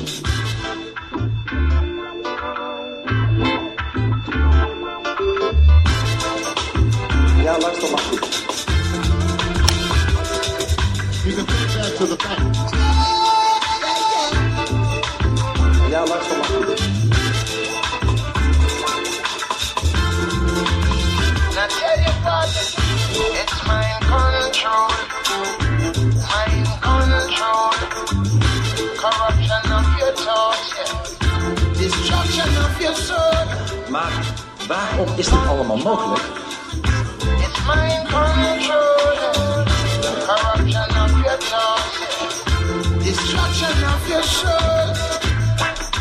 You can take that to the bank. Waarom is dit allemaal mogelijk? It's mind control. Corruption of your thoughts. Destruction of your soul.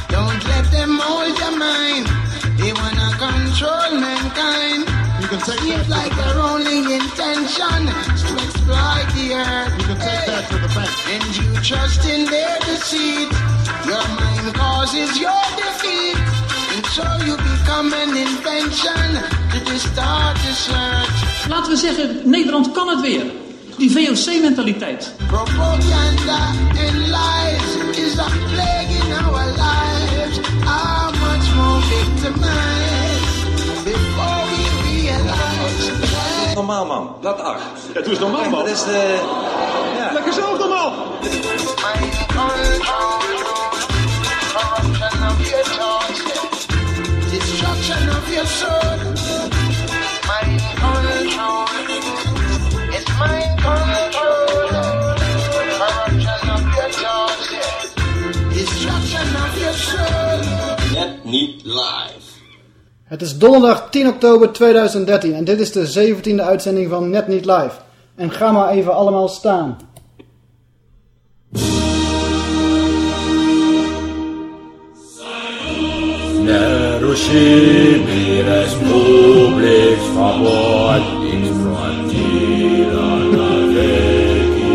Don't let them hold your mind. They wanna control mankind. You can take Seems that like to the their bank. only intention is to exploit the earth. You can take that to the bank. And you trust in their deceit. Your mind causes your defeat. So you become an invention to distort the search. Laten we zeggen, Nederland kan het weer. Die VOC-mentaliteit. Propaganda and lies is a plague in our lives. How much more victimized before we realize that Normaal man, dat acht. Ja, doe eens normaal, man. dat is de... Ja. Lekker zelf normaal. mind niet live. Het is donderdag 10 oktober 2013 en dit is de 17e uitzending van Net Niet Live. En ga maar even allemaal staan. to she me respublic favor in frontiera la vecchi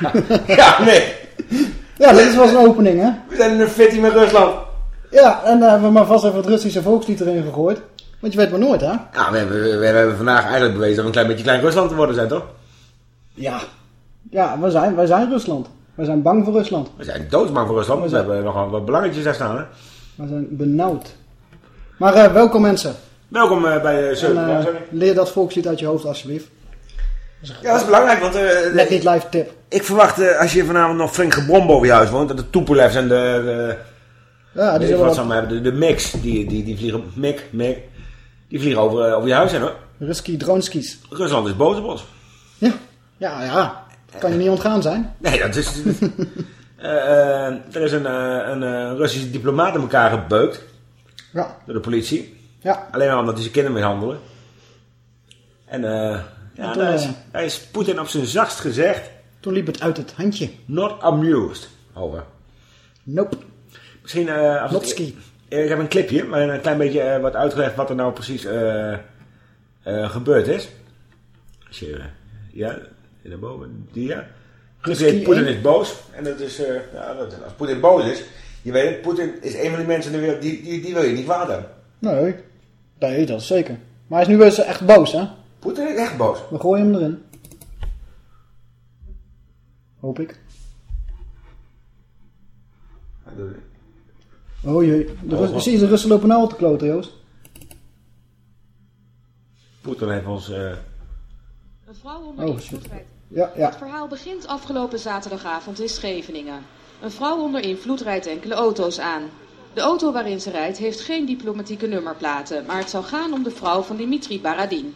Ja, nee. Ja, dit was een opening hè. We zijn in een fitty met Rusland. Ja, en daar hebben we maar vast even het Russische volkslied erin gegooid. Want je weet maar nooit hè. Ja, we hebben, we hebben vandaag eigenlijk bewezen dat we een klein beetje klein Rusland te worden zijn, toch? Ja. Ja, wij zijn, wij zijn Rusland. Wij zijn bang voor Rusland. We zijn doodsbang voor Rusland. We We hebben nogal wat belangetjes daar staan, hè? Wij zijn benauwd. Maar eh, welkom mensen. Welkom eh, bij uh, En, eh, leer dat volkslied uit je hoofd alsjeblieft. Ja, dat is belangrijk, want eh, niet live tip. ik verwacht eh, als je vanavond nog flink gebrom boven je huis woont, dat de Tupolevs en de, de, Ja, die wat ze hebben, de, de mix, die, die, die vliegen, mik, mik, die vliegen over, eh, over je huis heen hoor. Ruski droneskis. Rusland is boos op ons. Ja, ja, ja. Kan je niet ontgaan zijn. Nee, dat is... Eh, eh, er is een, eh, een eh, Russische diplomaat in elkaar gebeukt Ja, door de politie. ja. Alleen maar omdat hij zijn kinderen mishandelde. En eh ja, toen, daar is, eh, daar is Poetin op zijn zachtst gezegd... Toen liep het uit het handje. Not amused over. Nope. Misschien... eh Notski. Eh, ik heb een clipje waarin een klein beetje eh, wordt uitgelegd wat er nou precies eh, eh, gebeurd is. Als je... ja, naar boven. Die, ja. Poetin is boos. En dat is... eh, ja, dat, als Poetin boos is... Je weet het, Poetin is een van die mensen in de wereld... Die, die, die wil je niet kwaad hebben. Nee. Nee, dat is zeker. Maar hij is nu eens echt boos, hè? Poetin is echt boos. We gooien hem erin. Hoop ik. Het. Oh jee. De Oh, Rus- zie je de Russen lopen nou al te kloten, Joost? Poetin heeft ons... eh, Een vrouw onder Oh, invloed shit. rijdt. Ja, ja. Het verhaal begint afgelopen zaterdagavond in Scheveningen. Een vrouw onder invloed rijdt enkele auto's aan. De auto waarin ze rijdt heeft geen diplomatieke nummerplaten, maar het zou gaan om de vrouw van Dimitri Baradin.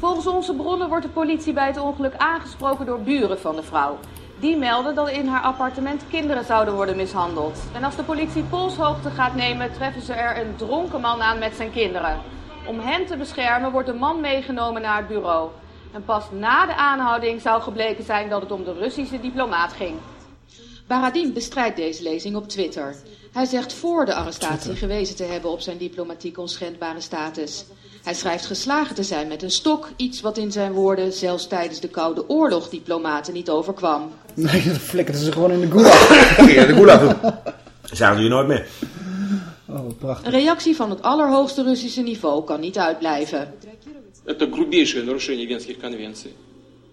Volgens onze bronnen wordt de politie bij het ongeluk aangesproken door buren van de vrouw. Die melden dat in haar appartement kinderen zouden worden mishandeld. En als de politie polshoogte gaat nemen, treffen ze er een dronken man aan met zijn kinderen. Om hen te beschermen wordt de man meegenomen naar het bureau. En pas na de aanhouding zou gebleken zijn dat het om de Russische diplomaat ging. Baradin bestrijdt deze lezing op Twitter. Hij zegt voor de arrestatie gewezen te hebben op zijn diplomatiek onschendbare status. Hij schrijft geslagen te zijn met een stok, iets wat in zijn woorden zelfs tijdens de Koude Oorlog diplomaten niet overkwam. Nee, dat flikkerden ze gewoon in de gulag. Dan ging je de gulag doen. Zagen je nooit meer. Oh, prachtig. Een reactie van het allerhoogste Russische niveau kan niet uitblijven. Это грубейшее нарушение Венских конвенций.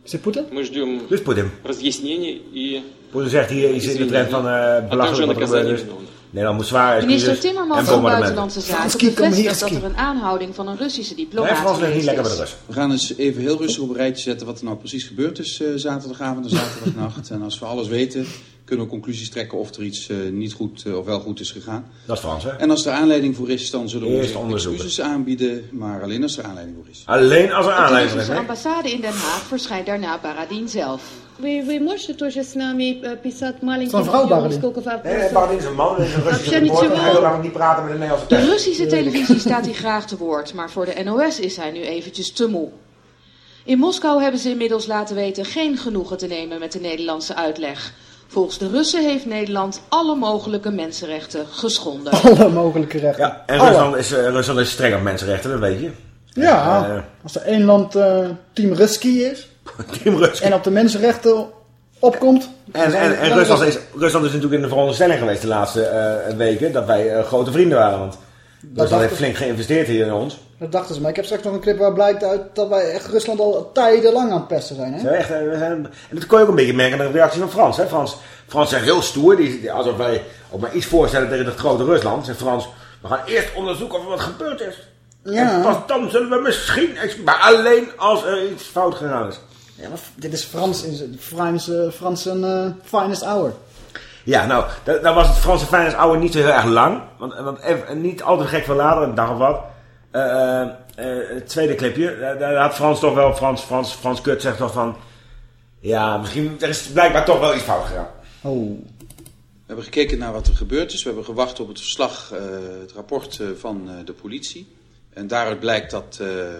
Is dit Poetin? Мы ждем Dus Poetin. разъяснений и Poetin zegt hier iets in de trend van eh belachelijk wat er gebeurd is. Nederland moet zwaar Minister Timmermans van. Buitenlandse Zaken bevestigt dat er een aanhouding van een Russische diplomaat Frans ligt niet lekker bij de is. We gaan eens even heel rustig op een rijtje zetten wat er nou precies gebeurd is eh, zaterdagavond en zaterdagnacht. en als we alles weten, kunnen we conclusies trekken of er iets eh, niet goed eh, of wel goed is gegaan. Dat is Frans, hè? En als er aanleiding voor is, dan zullen we Eerst excuses aanbieden, maar alleen als er aanleiding voor is. Alleen als er Op de aanleiding is, hè? ambassade in Den Haag verschijnt daarna Baradin zelf. Вы, вы можете тоже с нами э, писать маленький Там враг видео, Бардин. сколько Nee, nee, вопросов? Baradin is een man, is een Russische Вообще reporter. ничего. Hij wil namelijk niet praten met de Nederlandse De pers. Russische televisie staat hij graag te woord, maar voor de NOS is hij nu eventjes te moe. In Moskou hebben ze inmiddels laten weten geen genoegen te nemen met de Nederlandse uitleg. Volgens de Russen heeft Nederland alle mogelijke mensenrechten geschonden. Alle mogelijke rechten. Ja, en Alle. Rusland is, eh, Rusland is streng op mensenrechten, dat weet je. Ja, Eh, als er één land eh, team Ruski is Rusk. en op de mensenrechten opkomt. En, en, Rusland, is, Rusland is natuurlijk in de veronderstelling geweest de laatste eh, weken dat wij eh, grote vrienden waren. Want Rusland dacht heeft flink geïnvesteerd hier in ons. Dat dachten ze, maar ik heb straks nog een clip waar blijkt uit dat wij echt Rusland al tijdenlang aan het pesten zijn. Hè? Echt, eh, we zijn, en dat kon je ook een beetje merken aan de reactie van Frans. Hè? Frans, Frans zegt heel stoer, die, alsof wij ook maar iets voorstellen tegen het grote Rusland. Zegt Frans, we gaan eerst onderzoeken of er wat gebeurd is. Ja. En pas dan zullen we misschien, maar alleen als er iets fout gegaan is. Ja, maar dit is Frans, Frans, eh, Frans eh, finest hour. Ja, nou, da- dan was het Franse Feyenoord oude niet zo heel erg lang. Want, want even, niet altijd gek van later, een dag of wat. Eh, eh, eh, het tweede clipje, daar, had Frans toch wel, Frans, Frans, Frans Kut zegt toch van... Ja, misschien, er is blijkbaar toch wel iets fout gegaan. Oh. We hebben gekeken naar wat er gebeurd is. We hebben gewacht op het verslag, eh, het rapport eh, van eh, de politie. En daaruit blijkt dat eh, eh,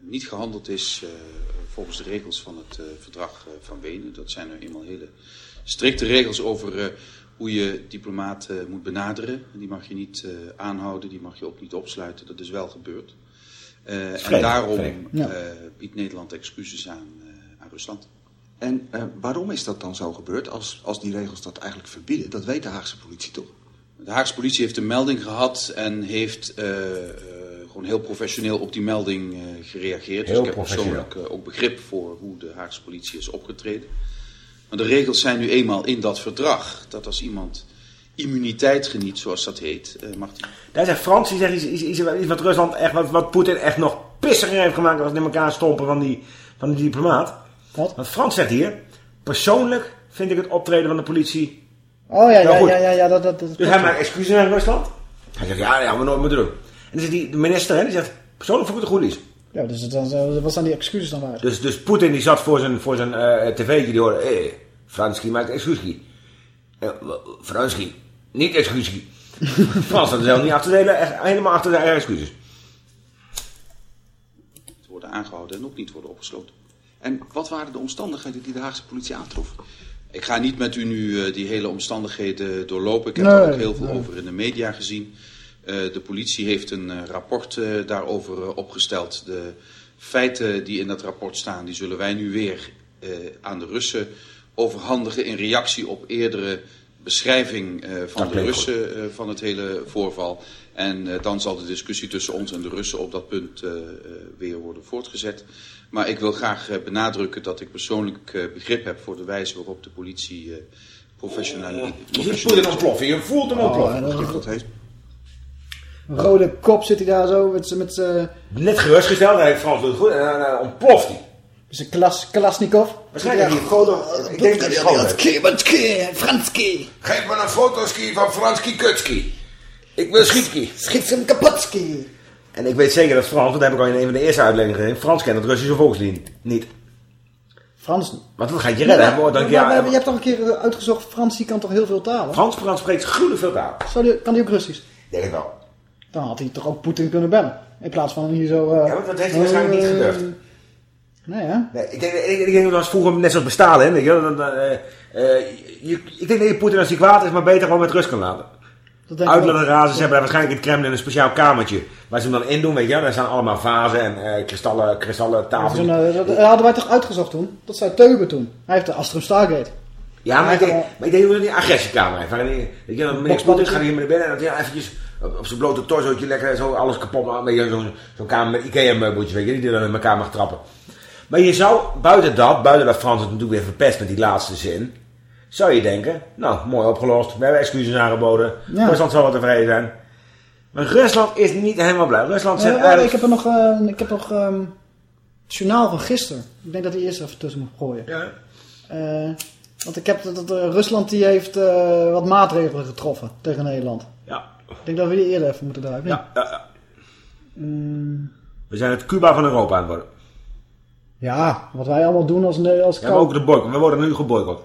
niet gehandeld is eh, volgens de regels van het eh, verdrag eh, van Wenen. Dat zijn er eenmaal hele strikte regels over eh, hoe je diplomaten moet benaderen. Die mag je niet eh, aanhouden, die mag je ook niet opsluiten. Dat is wel gebeurd. Eh, en daarom. Ja. eh, biedt Nederland excuses aan, eh, aan Rusland. En eh, waarom is dat dan zo gebeurd als, als die regels dat eigenlijk verbieden? Dat weet de Haagse politie toch? De Haagse politie heeft een melding gehad en heeft eh, gewoon heel professioneel op die melding eh, gereageerd. Heel dus ik heb persoonlijk eh, ook begrip voor hoe de Haagse politie is opgetreden. Maar de regels zijn nu eenmaal in dat verdrag dat als iemand immuniteit geniet, zoals dat heet, eh, mag die Daar zegt Frans, die zegt iets, iets, iets, iets wat Rusland echt, wat, wat Poetin echt nog pissiger heeft gemaakt als het in elkaar stompen van die, van die diplomaat. Wat? Want Frans zegt hier, persoonlijk vind ik het optreden van de politie Oh ja, Nou, ja, ja, ja, ja, dat, dat, dat Dus hij maakt excuses aan Rusland. Hij zegt, ja, ja, we nooit moeten doen. En dan zegt die de minister, hè, die zegt, persoonlijk vond ik het goed iets. Ja, dus dan, wat zijn die excuses dan waard? Dus, dus Poetin die zat voor zijn, voor zijn eh tv'tje, die hoorde, hé, Franski maakt excuses. Eh, Franski, niet excuses. Frans had er zelf niet achter de hele, echt helemaal achter de excuses. worden aangehouden en ook niet worden opgesloten. En wat waren de omstandigheden die de Haagse politie aantrof? Ik ga niet met u nu eh, die hele omstandigheden doorlopen. Ik heb Nee, daar ook heel veel nee. over in de media gezien. Eh, de politie heeft een eh, rapport eh, daarover opgesteld. De feiten die in dat rapport staan, die zullen wij nu weer eh, aan de Russen overhandigen in reactie op eerdere beschrijving eh, van Dat de. Russen eh, van het hele voorval. En eh, dan zal de discussie tussen ons en de Russen op dat punt eh, eh, weer worden voortgezet. Maar ik wil graag benadrukken dat ik persoonlijk eh, begrip heb voor de wijze waarop de politie eh professioneel... Je ziet Poetin ontploffen, je voelt hem ontploffen. Oh, Dat heeft rode kop zit hij daar zo met zijn met Net gerustgesteld, hij heeft Frans doet het goed, en dan eh, ontploft hij. zijn klas, Kalasnikov. Waarschijnlijk hij grote, ik denk dat hij. Franski. Geef me een fotoski van Franski Kutski. Ik wil Schietski. Schitsem Kapotski. En ik weet zeker dat Frans, dat heb ik al in een van de eerste uitleggingen gezien, Frans kent het Russische volkslied niet. Frans. Want dat gaat je redden. hè? Maar- Dan, maar- ja, maar je hebt toch een keer eh, uitgezocht, Frans die kan toch heel veel talen? Frans, Frans spreekt gruwelijk veel. Zou die, kan die ook Russisch? Denk ik wel. Dan had hij toch ook Poetin kunnen bellen. In plaats van hier zo... eh, Ja, maar dat heeft hij waarschijnlijk niet eh, gedurfd. Nee, hè? Nee, ik denk, ik, ik denk dat was vroeger net zoals bestaan, hè. Weet je, wel, dan, dan, eh, je, ik denk dat je Poetin als hij kwaad is, maar beter gewoon met rust kan laten. Wel. razen. Ze hebben daar waarschijnlijk in het Kremlin een speciaal kamertje. Waar ze hem dan in doen, weet je. Daar staan allemaal vazen en kristallen, kristallen tafels. een, eh, dat hadden wij toch uitgezocht toen? Dat zei Teube toen. Hij heeft de Astrum Stargate. Ja, maar ik, Hij maar ik denk dat het die agressiekamer heeft. Weet je, dan meneer Poetin gaat hier naar binnen en dat hij eventjes op, op zijn blote torsootje lekker zo alles kapot je, Zo'n kamer met Ikea-meubeltjes, weet je, die dan in elkaar mag trappen. Maar je zou, buiten dat, buiten dat Frans het natuurlijk weer verpest met die laatste zin, zou je denken, nou, mooi opgelost. We hebben excuses aangeboden. Ja. Rusland zal wel tevreden zijn. Maar Rusland is niet helemaal blij. Rusland zegt eigenlijk... ik heb er nog, eh, ik heb nog ehm, het journaal van gisteren. Ik denk dat hij eerst even tussen moet gooien. Ja. Eh, want ik heb dat, dat, eh, Rusland die heeft wat maatregelen getroffen tegen Nederland. Ik denk dat we die eerder even moeten draaien. Ja, ja, ja. Mm, We zijn het Cuba van Europa aan het worden. ja, wat wij allemaal doen als, als Ja, ook de boycott. We worden nu geboycott.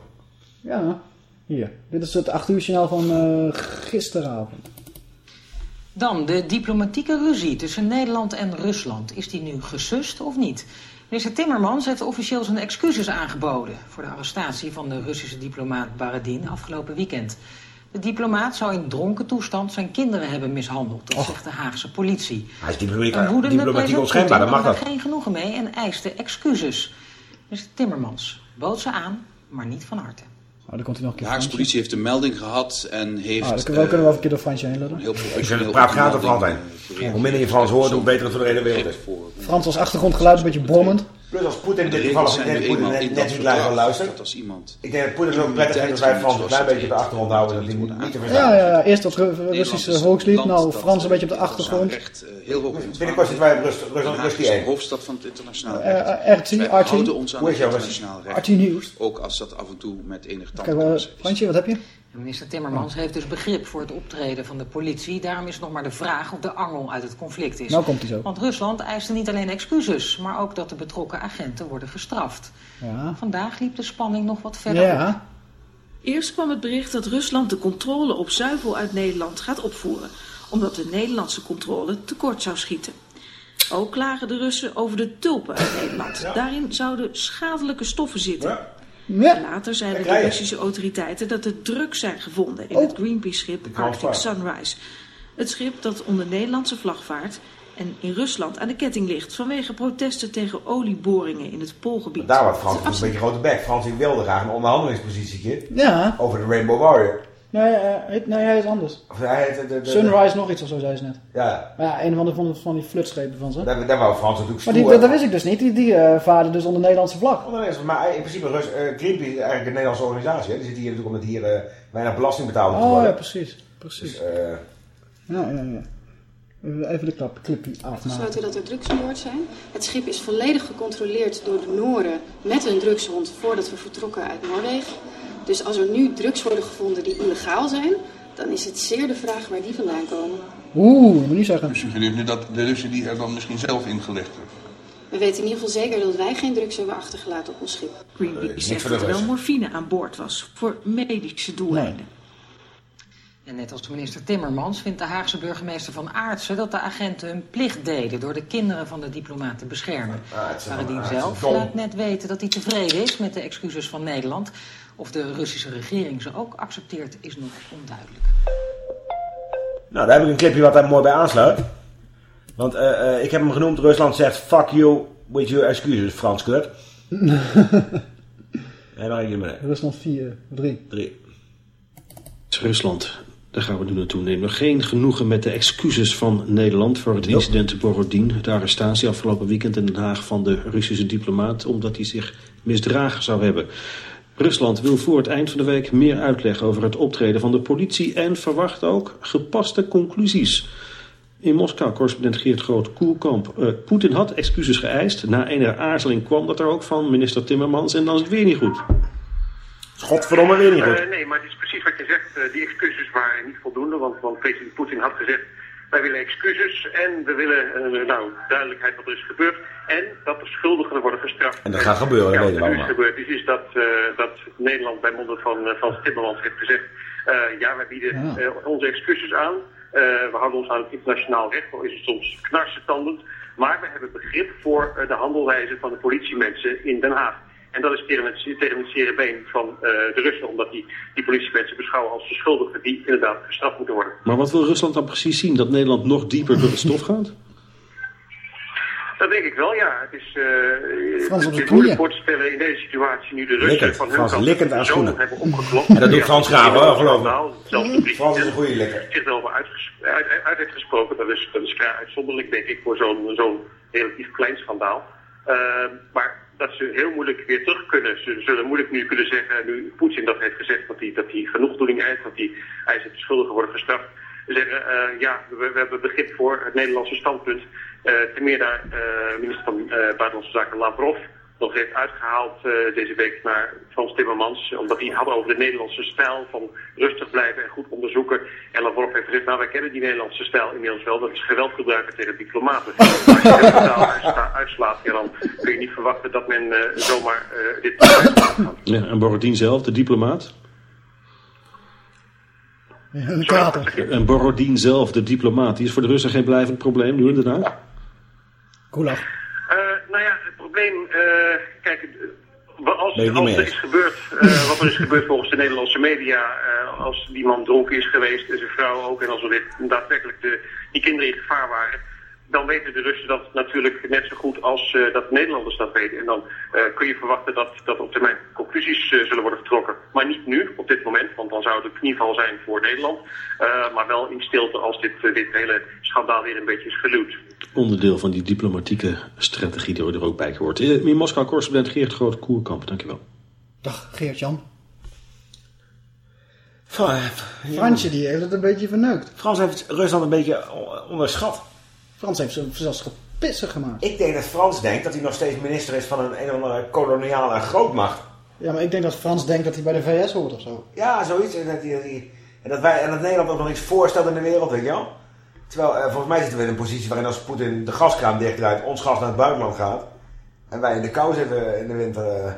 Ja, hier. Dit is het 8 uur journaal van eh, gisteravond. Dan de diplomatieke ruzie tussen Nederland en Rusland. Is die nu gesust of niet? Minister Timmermans heeft officieel zijn excuses aangeboden... voor de arrestatie van de Russische diplomaat Baradin afgelopen weekend. De diplomaat zou in dronken toestand zijn kinderen hebben mishandeld. Dat zegt de Haagse politie. Hij is diplomatiek, Een woedende diplomatiek onschendbaar, dat mag dat. er geen genoegen mee en eiste excuses. Minister Timmermans bood ze aan, maar niet van harte. Oh, dan komt hij nog een De keer Haagse Fransje. politie heeft een melding gehad en heeft... Ah, dan kunnen we, kunnen we even een keer door Fransje heen heel Ik vind, praat heen. eh, gereageerd. Hoe minder je Frans hoort, hoe beter het voor de hele wereld is. Frans als achtergrondgeluid een beetje brommend. Plus als Poetin in De dit geval, als dat Poetin net, net dat niet verdrag luisteren. dat als iemand Ik denk dat Poetin ook prettig vindt als wij Frans een klein beetje op de achtergrond houden. Dat hij niet niet te verstaan. Ja, ja, ja. Eerst dat Ru- Russische volkslied, nou dat, Frans een eh, beetje op de achtergrond. recht, eh, heel hoog Binnenkort zitten wij op Rusland, die de één. hoofdstad van het internationaal Eh, recht. RT, Wij houden ons aan Hoe het is jouw internationaal recht. Ook als dat af en toe met enig Kijk, eh, is. Fransje, wat heb je? Minister Timmermans heeft dus begrip voor het optreden van de politie. Daarom is nog maar de vraag of de angel uit het conflict is. Nou komt hij zo. Want Rusland eiste niet alleen excuses, maar ook dat de betrokken agenten worden gestraft. Ja. Vandaag liep de spanning nog wat verder op. Ja. Eerst kwam het bericht dat Rusland de controle op zuivel uit Nederland gaat opvoeren, omdat de Nederlandse controle tekort zou schieten. Ook klagen de Russen over de tulpen uit Nederland. Daarin zouden schadelijke stoffen zitten. Ja. Later zeiden de. Russische autoriteiten dat er drugs zijn gevonden in Oh. het Greenpeace-schip Arctic. Sunrise. Het schip dat onder Nederlandse vlag vaart en in Rusland aan de ketting ligt vanwege protesten tegen olieboringen in het Poolgebied. Daar wordt Frans een beetje grote bek. Frans wilde graag een onderhandelingspositietje Ja. over de Rainbow Warrior. Nee, eh, heet- nee, hij is anders. Of hij heet de, de, de- Sunrise nog iets of zo, zei ze net. Ja, Maar ja, een van, de, van, van die flutschepen van ze. daar, daar wou Frans natuurlijk Maar die, dat, dat wist ik dus niet. Die, die eh, vaarden dus onder Nederlandse vlag. Oh, dat is- Maar in principe, Rus, eh, Greenpeace is eigenlijk een Nederlandse organisatie. Hè? Die zit hier natuurlijk omdat hier eh, weinig belasting betaald moet Oh worden. ja, precies. precies. Dus, eh, Ja, ja, ja. Even de klap, clipje afmaken. besloten dat er drugs aan boord zijn. Het schip is volledig gecontroleerd door de Noren met een drugshond voordat we vertrokken uit Noorwegen. Dus als er nu drugs worden gevonden die illegaal zijn, dan is het zeer de vraag waar die vandaan komen. Oeh, moet niet zeggen. Suggereert nu dat de Russen die er dan misschien zelf ingelegd hebben. We weten in ieder geval zeker dat wij geen drugs hebben achtergelaten op ons schip. Greenpeace zegt dat er wel morfine aan boord was voor medische doeleinden. En net als minister Timmermans vindt de Haagse burgemeester van Aartsen dat de agenten hun plicht deden door de kinderen van de diplomaat te beschermen. Baradin Aartsen, zelf laat net weten dat hij tevreden is met de excuses van Nederland. Of de Russische regering ze ook accepteert is nog onduidelijk. nou, daar heb ik een clipje wat daar mooi bij aansluit. Want eh, eh, ik heb hem genoemd, Rusland zegt fuck you with your excuses, Frans kut. En dan ik je mee. Rusland 4, 3. 3. Rusland. Daar gaan we nu naartoe. Nemen we geen genoegen met de excuses van Nederland voor het incident in Borodin. De arrestatie afgelopen weekend in Den Haag van de Russische diplomaat... omdat hij zich misdragen zou hebben. Rusland wil voor het eind van de week meer uitleg over het optreden van de politie... en verwacht ook gepaste conclusies. In Moskou, correspondent Geert Groot-Koelkamp. Eh, Poetin had excuses geëist. Na enige aarzeling kwam dat er ook van minister Timmermans... en dan is het weer niet goed. Godverdomme weer niet goed. Eh, nee, maar het is precies wat je zegt. Eh, die excuses waren niet voldoende, want, want president Poetin had gezegd... wij willen excuses en we willen eh, nou, duidelijkheid wat er is gebeurd... en dat de schuldigen worden gestraft. En dat gaat gebeuren, ja, weten we wat er nu allemaal. is gebeurd is, is dat, eh, dat Nederland bij monden van uh, Frans Timmermans heeft gezegd... eh, ja, wij bieden Ja. eh, onze excuses aan. Eh, we houden ons aan het internationaal recht, al is het soms knarsetandend. Maar we hebben begrip voor eh, de handelwijze van de politiemensen in Den Haag. En dat is tegen het, tegen het zere been van eh, de Russen, omdat die, die politiemensen beschouwen als verschuldigden die inderdaad gestraft moeten worden. Maar wat wil Rusland dan precies zien? Dat Nederland nog dieper door het stof gaat? Dat denk ik wel, ja. Het is, eh, Frans op het de is moeilijk voor te stellen in deze situatie nu de Russen Likkend. van hun Frans kant likkend aan schoenen. hebben opgeklopt. En dat doet Frans het graag, is hoor, een geloof me. de Frans is een goede likker. zich erover uit, uit, uit heeft gesproken. Dat is, dat is uitzonderlijk, denk ik, voor zo'n zo'n relatief klein schandaal. Eh, maar dat ze heel moeilijk weer terug kunnen. Ze zullen moeilijk nu kunnen zeggen, nu Poetin dat heeft gezegd, dat hij dat hij genoegdoening eist, dat die eisen de schuldigen worden gestraft. Zeggen, eh, ja, we, hebben begrip voor het Nederlandse standpunt. Ten meer daar eh, minister van Buitenlandse Zaken Lavrov nog heeft uitgehaald eh, deze week naar Frans Timmermans. Omdat hij het had over de Nederlandse stijl van rustig blijven en goed onderzoeken. En Lavrov heeft gezegd, nou wij kennen die Nederlandse stijl inmiddels wel. Dat is geweld gebruiken tegen diplomaten. Als je de uitslaat, ja, dan kun je niet verwachten dat men eh, zomaar eh, dit uitslaat. Ja, en Borodin zelf, de diplomaat? Een kater. En Borodin zelf, de diplomaat, die is voor de Russen geen blijvend probleem nu nou ja, het probleem, eh, kijk, eh, als, als er is gebeurd, eh, wat er is gebeurd volgens de Nederlandse media, als die man dronken is geweest en zijn vrouw ook, en als er daadwerkelijk de, die kinderen in gevaar waren, dan weten de Russen dat natuurlijk net zo goed als eh, dat de Nederlanders dat weten. En dan kun je verwachten dat, dat op termijn conclusies zullen worden getrokken. Maar niet nu, op dit moment, want dan zou het een knieval zijn voor Nederland. Maar wel in stilte als dit, dit hele schandaal weer een beetje is geluwd. Onderdeel van die diplomatieke strategie die er ook bij hoort. Eh, In Moskou, correspondent Geert Groot-Koerkamp, dankjewel. Dag Geert-Jan. Fra- Fransje die heeft het een beetje verneukt. Frans heeft Rusland een beetje onderschat. Frans heeft ze zelfs gepissig gemaakt. Ik denk dat Frans denkt dat hij nog steeds minister is van een een of andere koloniale grootmacht. Ja, maar ik denk dat Frans denkt dat hij bij de VS hoort of zo. Ja, zoiets. En dat, hij, dat hij- en dat, wij, en dat Nederland ook nog iets voorstelt in de wereld, weet je wel. Terwijl, eh, volgens mij zitten we in een positie waarin als Poetin de gaskraan dichtdraait, ons gas naar het buitenland gaat. En wij in de kou zitten in de winter. eh,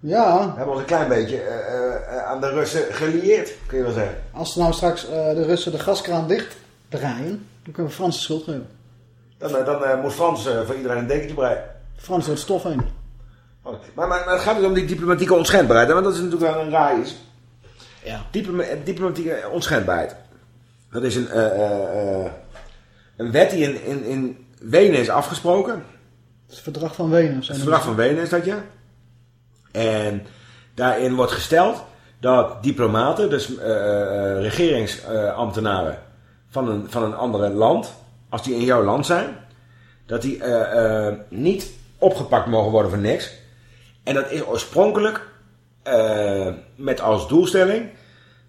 Ja, we hebben ons een klein beetje eh, eh, aan de Russen gelieerd, kun je wel zeggen. als ze nou straks eh, de Russen de gaskraan dicht draaien, dan kunnen we Frans de schuld geven. Dan, eh, dan eh, moet Frans eh, voor iedereen een dekentje breien. Frans door het stof heen. Maar, maar, maar het gaat dus om die diplomatieke onschendbaarheid. hè, Want dat is natuurlijk wel een raar iets. Ja. Diploma diplomatieke onschendbaarheid. Dat is een, eh, eh, eh, een wet die in, in, in Wenen is afgesproken. Het verdrag van Wenen. Het verdrag van Wenen is dat, ja. En daarin wordt gesteld dat diplomaten, dus eh, eh, regeringsambtenaren van een, van een andere land, als die in jouw land zijn, dat die eh, niet opgepakt mogen worden voor niks. En dat is oorspronkelijk met als doelstelling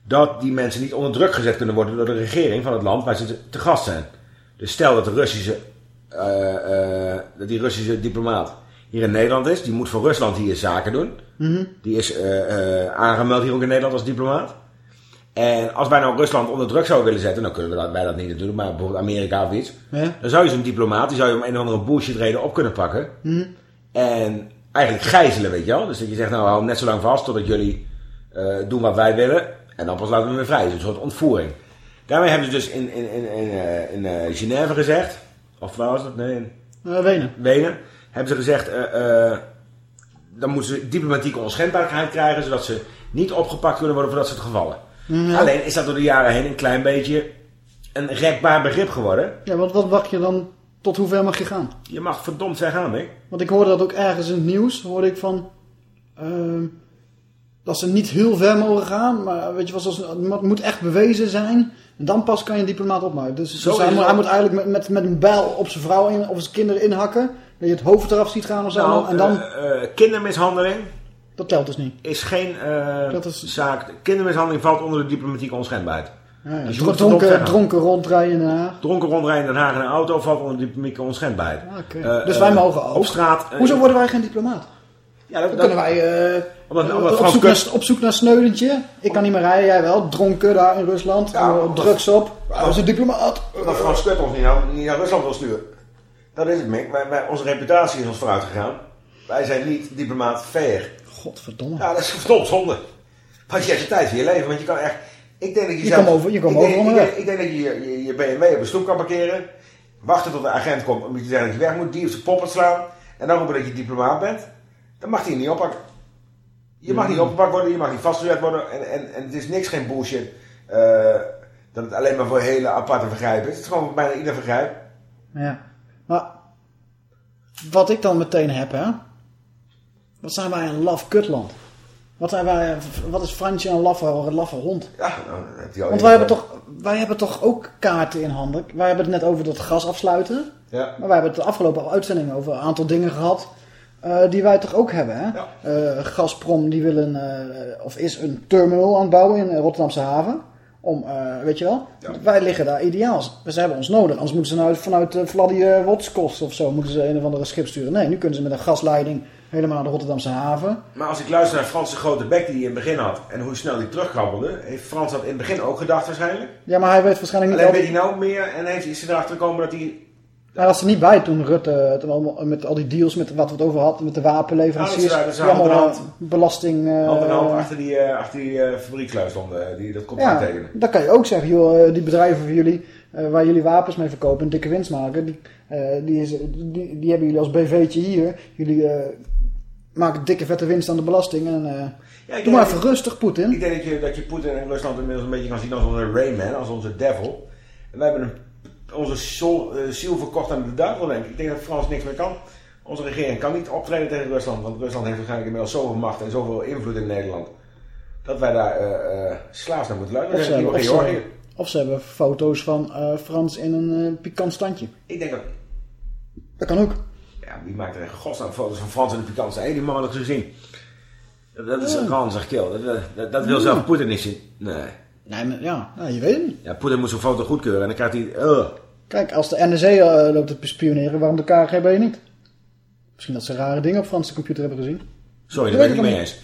dat die mensen niet onder druk gezet kunnen worden door de regering van het land waar ze te gast zijn. Dus stel dat de Russische, eh, eh, dat die Russische diplomaat hier in Nederland is, die moet voor Rusland hier zaken doen. Mhm. Die is eh, aangemeld hier ook in Nederland als diplomaat. En als wij nou Rusland onder druk zouden willen zetten, dan kunnen we dat, wij dat niet natuurlijk, maar bijvoorbeeld Amerika of iets. Ja. Dan zou je zo'n diplomaat, die zou je om een of andere bullshit reden op kunnen pakken. Mhm. En eigenlijk gijzelen, weet je wel. Dus dat je zegt, nou hou hem net zo lang vast totdat jullie doen wat wij willen. En dan pas laten we hem weer vrij. Dus een soort ontvoering. Daarmee hebben ze dus in, in, in, in, eh, in eh, Genève gezegd. Of waar was dat? Nee, in Eh, Wenen. Wenen. Hebben ze gezegd, dan moeten ze diplomatieke onschendbaarheid krijgen. Zodat ze niet opgepakt kunnen worden voor dat soort gevallen. Ja. Alleen is dat door de jaren heen een klein beetje een rekbaar begrip geworden. Ja, want wat wacht je dan? Tot hoe ver mag je gaan? Je mag verdomd ver gaan, hè? Want ik hoorde dat ook ergens in het nieuws. Hoorde ik van... dat ze niet heel ver mogen gaan. Maar weet je wat, zoals- het moet echt bewezen zijn. En dan pas kan je een diplomaat opmaken. Dus, Zo dus hij, moet, ook. hij moet eigenlijk met, met, met een bijl op zijn vrouw in, of zijn kinderen inhakken. Dat je het hoofd eraf ziet gaan of zo. Nou, en dan... eh, eh, kindermishandeling dat telt dus niet. is geen eh, Dat is- zaak. Kindermishandeling valt onder de diplomatieke onschendbaarheid. Ja, ja. Dus dronken, dronken rondrijden in Den Haag. Dronken rondrijden in Den Haag in een auto valt onder de diplomatieke onschendbaarheid. Eh, dus wij mogen ook. Op straat. Hoezo worden wij geen diplomaat? Ja, dat, Dan kunnen wij eh, Omdat- omdat op, zoek naar, op zoek naar Sneudentje. Ik kan niet meer rijden, jij wel. Dronken daar in Rusland. Ja, drugs op. Is een diplomaat. Dat Frans Kut ons niet naar, niet naar Rusland wil sturen. Dat is het, Mick. Wij, wij- onze reputatie is ons vooruit gegaan. Wij zijn niet diplomaat fair. Godverdomme. Ja, dat is verdomd zonde. Want je hebt de tijd van je leven. Want je kan echt... Ik denk dat je, Je zelf- komt over- je komt ik denk- over ik denk, ik denk dat je je, je, je BMW op een stoep kan parkeren. Wachten tot de agent komt om je te zeggen dat je weg moet. Die op zijn poppen slaan. En dan roepen dat je diplomaat bent. Dan mag hij niet oppakken. Je mag niet opgepakt worden, je mag niet vastgezet worden. En, en, en het is niks geen bullshit. eh, dat het alleen maar voor hele aparte vergrijpen is. Het is gewoon bijna ieder vergrijp. Ja. Maar wat ik dan meteen heb, hè. Wat zijn wij een laf kutland? Wat, zijn wij, wat is Fransje een laffe, een laffe hond? Ja, nou, dat heb je al Want wij hebben, toch, wij hebben toch ook kaarten in handen. Wij hebben het net over dat gas afsluiten. Ja. Maar wij hebben het de afgelopen uitzendingen over een aantal dingen gehad. Eh, die wij toch ook hebben. Hè? Eh, Gazprom die wil een, eh, of is een terminal aan het bouwen in de Rotterdamse haven. Om, weet je wel, wij liggen daar ideaal. Ze hebben ons nodig. Anders moeten ze nou vanuit uh, Vladivostok of zo moeten ze een of andere schip sturen. Nee, nu kunnen ze met een gasleiding helemaal naar de Rotterdamse haven. Maar als ik luister naar Frans de grote bek die hij in het begin had. En hoe snel hij terugkrabbelde. Heeft Frans dat in het begin ook gedacht waarschijnlijk. Ja, maar hij weet waarschijnlijk niet... Alleen al- weet hij nou meer. En heeft hij is erachter gekomen dat hij... Hij was er niet bij toen Rutte allemaal, met al die deals met wat we het over hadden, met de wapenleveranciers. Ja, dat allemaal hand in eh, belasting... eh, hand in hand achter die, eh, achter die eh, fabrieksluis stonden. eh, die dat contract ja, tekenen. dan kan je ook zeggen, joh, eh, die bedrijven van jullie, eh, waar jullie wapens mee verkopen en dikke winst maken, die, eh, die, is, die, die hebben jullie als BV'tje hier. Jullie eh, maken dikke vette winst aan de belasting. En, eh, Ja, doe maar even rustig, Poetin. Ik denk dat je, dat je Poetin en Rusland inmiddels een beetje kan zien als onze Rayman, als onze devil. En wij hebben een, onze eh, ziel verkocht aan de duivel, denk ik. Ik denk dat Frans niks meer kan. Onze regering kan niet optreden tegen Rusland, want Rusland heeft waarschijnlijk inmiddels zoveel macht en zoveel invloed in Nederland. Dat wij daar eh slaafs naar moeten luisteren. Dat hebben, een of, ze, of ze hebben foto's van Frans in een pikant standje. Ik denk dat... Dat kan ook. Ja, wie maakt er in godsnaam foto's van Frans in de pikant stand? Hé, die man ik gezien. Dat, dat is een ranzig kill. Dat, dat, dat, dat wil zelf Poetin niet zien. Nee. Nee, maar ja, nou, je weet het niet. Ja, Poetin moet zo'n foto goedkeuren en dan krijgt hij... eh. Kijk, als de NSA eh, loopt te spioneren, waarom de KGB niet? Misschien dat ze rare dingen op Franse computer hebben gezien. Sorry, Dat daar ben ik niet mee eens.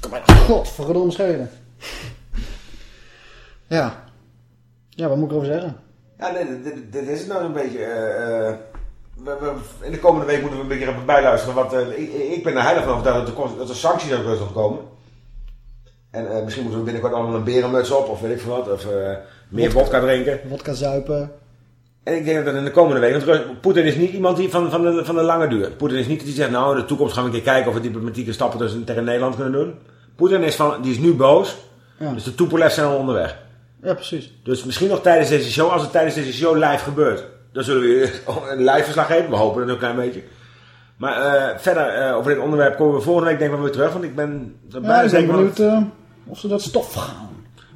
Kan mij godverdomme schelen. Ja. Ja, wat moet ik erover zeggen? Ja, nee, dit, dit- dit is het nou een beetje. eh, eh, we, we- in de komende week moeten we een beetje even bijluisteren. Wat, eh, ik, ik ben er heilig van overtuigd dat er, dat er sancties uit Rusland komen. En eh, misschien moeten we binnenkort allemaal een berenmuts op, of weet ik veel wat. Of eh, meer vodka drinken. Wodka zuipen. En ik denk dat in de komende week, want Poetin is niet iemand die van, van, de, van de lange duur. Poetin is niet die zegt, nou in de toekomst gaan we een keer kijken of we diplomatieke stappen tussen, tegen Nederland kunnen doen. Poetin is, van, die is nu boos, Ja. dus de Tupolev zijn al onderweg. Ja, precies. Dus misschien nog tijdens deze show, als het tijdens deze show live gebeurt, dan zullen we een live verslag geven. We hopen het een klein beetje. Maar eh, verder, over dit onderwerp komen we volgende week denk ik wel weer terug, want ik ben Ja, ik ben van- benieuwd of ze dat stof gaan.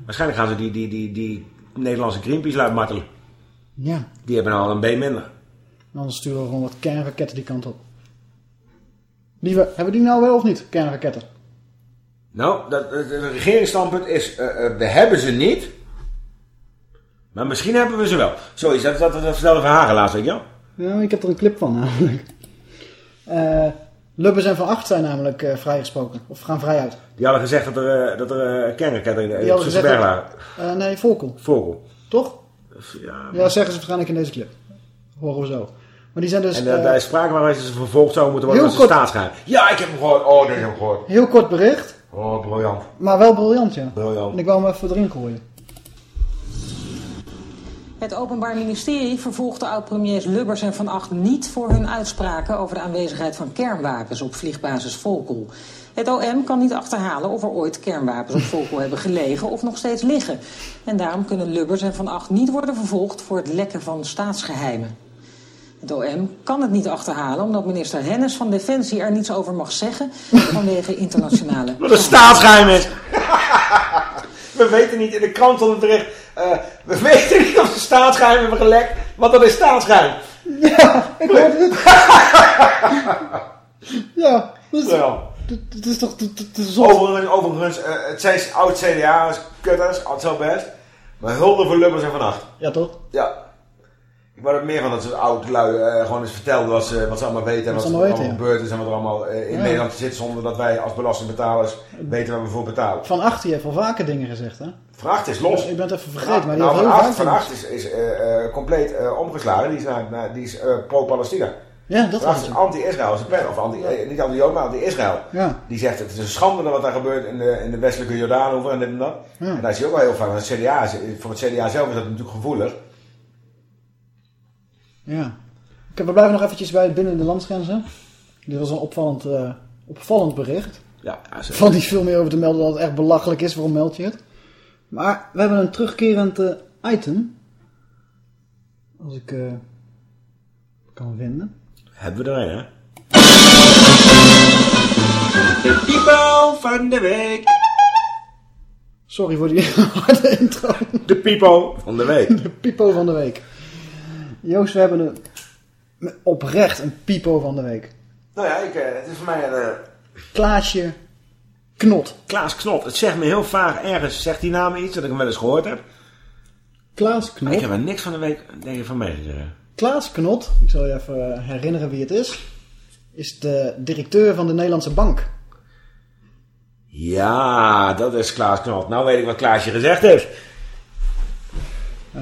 Waarschijnlijk gaan ze die, die, die, die Nederlandse Greenpeace laten martelen. Ja. Die hebben nou al een B minder. Dan sturen we gewoon wat kernraketten die kant op. Die we, hebben die nou wel of niet, kernraketten? Nou, dat, het het regeringsstandpunt is, eh, we hebben ze niet. Maar misschien hebben we ze wel. Zoiets, dat, dat, dat vertelde Verhagen laatst, weet je wel? Ja, ik heb er een clip van namelijk. Eh Lubbers en Van Acht zijn namelijk eh, vrijgesproken. Of gaan vrij uit. Die hadden gezegd dat er, eh, dat er eh, kernraketten in de Soesterberg lagen. Nee, Volkel. Vogel. Toch? Ja, Ja, zeggen ze waarschijnlijk in deze clip. Horen we zo. Maar die zijn dus... en uh, daar is sprake van dat ze vervolgd zouden moeten worden Heel als kort- staatsgeheim. Ja, ik heb hem gehoord. Oh, dit heb ik gehoord. heel kort bericht. Oh, briljant. Maar wel briljant, ja. Briljant. En ik wou hem even erin gooien. Het Openbaar Ministerie vervolgt de oud-premiers Lubbers en Van Acht niet voor hun uitspraken over de aanwezigheid van kernwapens op vliegbasis Volkel. Het OM kan niet achterhalen of er ooit kernwapens op Volkel hebben gelegen of nog steeds liggen. En daarom kunnen Lubbers en Van Acht niet worden vervolgd voor het lekken van staatsgeheimen. Het OM kan het niet achterhalen omdat minister Hennis van Defensie er niets over mag zeggen vanwege internationale... Wat een staatsgeheim we weten niet, in de krant stond het bericht. Eh, we weten niet of ze staatsgeheim hebben gelekt, want dat is staatsgeheim. Ja, ik hoorde het. ja, dat is, dat is toch... Zot. Overigens, overigens eh, het zijn oud CDA's, kutters, het zo best. Maar hulde voor Lubbers en Van Acht. Ja, toch? Ja. Ik er meer van dat ze oud lui eh, gewoon eens vertelden wat ze, wat ze allemaal weten. En wat, Wat er allemaal weten, gebeurd is en wat er allemaal eh, in Ja. Nederland zit. Zonder dat wij als belastingbetalers weten waar we voor betalen. Van Acht heeft al vaker dingen gezegd, hè? Van Acht is los. Ik ben het even vergeten, maar die nou, heeft van Acht, van Acht is, is eh, compleet omgeslagen. Die is, die is pro-Palestina. Ja, dat was is het. anti-Israël. is een pen- Of anti, eh, niet anti-Jood, maar anti-Israël. Ja. Die zegt het is een schande wat daar gebeurt in de, in de westelijke Jordaanhoever en dit en dat. Ja. En daar is hij ook wel heel vaak. Want het CDA, voor het CDA zelf is dat natuurlijk gevoelig. Ja. We blijven nog eventjes bij binnen de landsgrenzen. Dit was een opvallend, eh, opvallend bericht. Ja, ja. Valt niet veel meer over te melden dat het echt belachelijk is. Waarom meld je het? Maar we hebben een terugkerend eh, item. Als ik eh, kan vinden. Hebben we er een, hè? De pipo van de week. Sorry voor die harde intro. De pipo van de week. De pipo van de week. Joost, we hebben een, oprecht een pipo van de week. Nou ja, ik, eh, het is voor mij een... eh, Klaasje Knot. Klaas Knot. Het zegt me heel vaag ergens. Zegt die naam iets dat ik hem wel eens gehoord heb? Klaas Maar Knot. ik heb er niks van de week denk ik, van meegekregen. Klaas Knot, ik zal je even eh, herinneren wie het is. Is de directeur van de Nederlandse Bank. Ja, dat is Klaas Knot. Nou weet ik wat Klaasje gezegd heeft.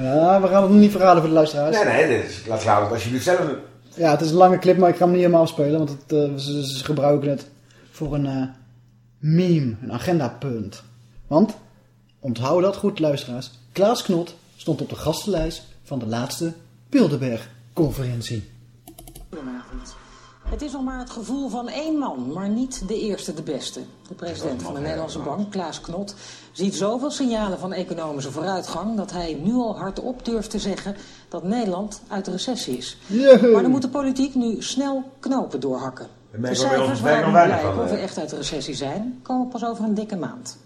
Ja, we gaan het nog niet verraden voor de luisteraars. Nee, nee, dit is, laat Klaas het alsjeblieft zelf doen. Ja, het is een lange clip, maar ik ga hem niet helemaal afspelen. Want het, eh, ze, ze gebruiken het voor een eh, meme, een agendapunt. Want, onthoud dat goed luisteraars. Klaas Knot stond op de gastenlijst van de laatste Bilderberg-conferentie. Het is nog maar het gevoel van één man, maar niet de eerste de beste. De president van de Nederlandse Bank, Klaas Knot, ziet zoveel signalen van economische vooruitgang... dat hij nu al hardop durft te zeggen dat Nederland uit de recessie is. Maar dan moet de politiek nu snel knopen doorhakken. We De cijfers weinig blijken van. of we echt uit de recessie zijn, komen pas over een dikke maand.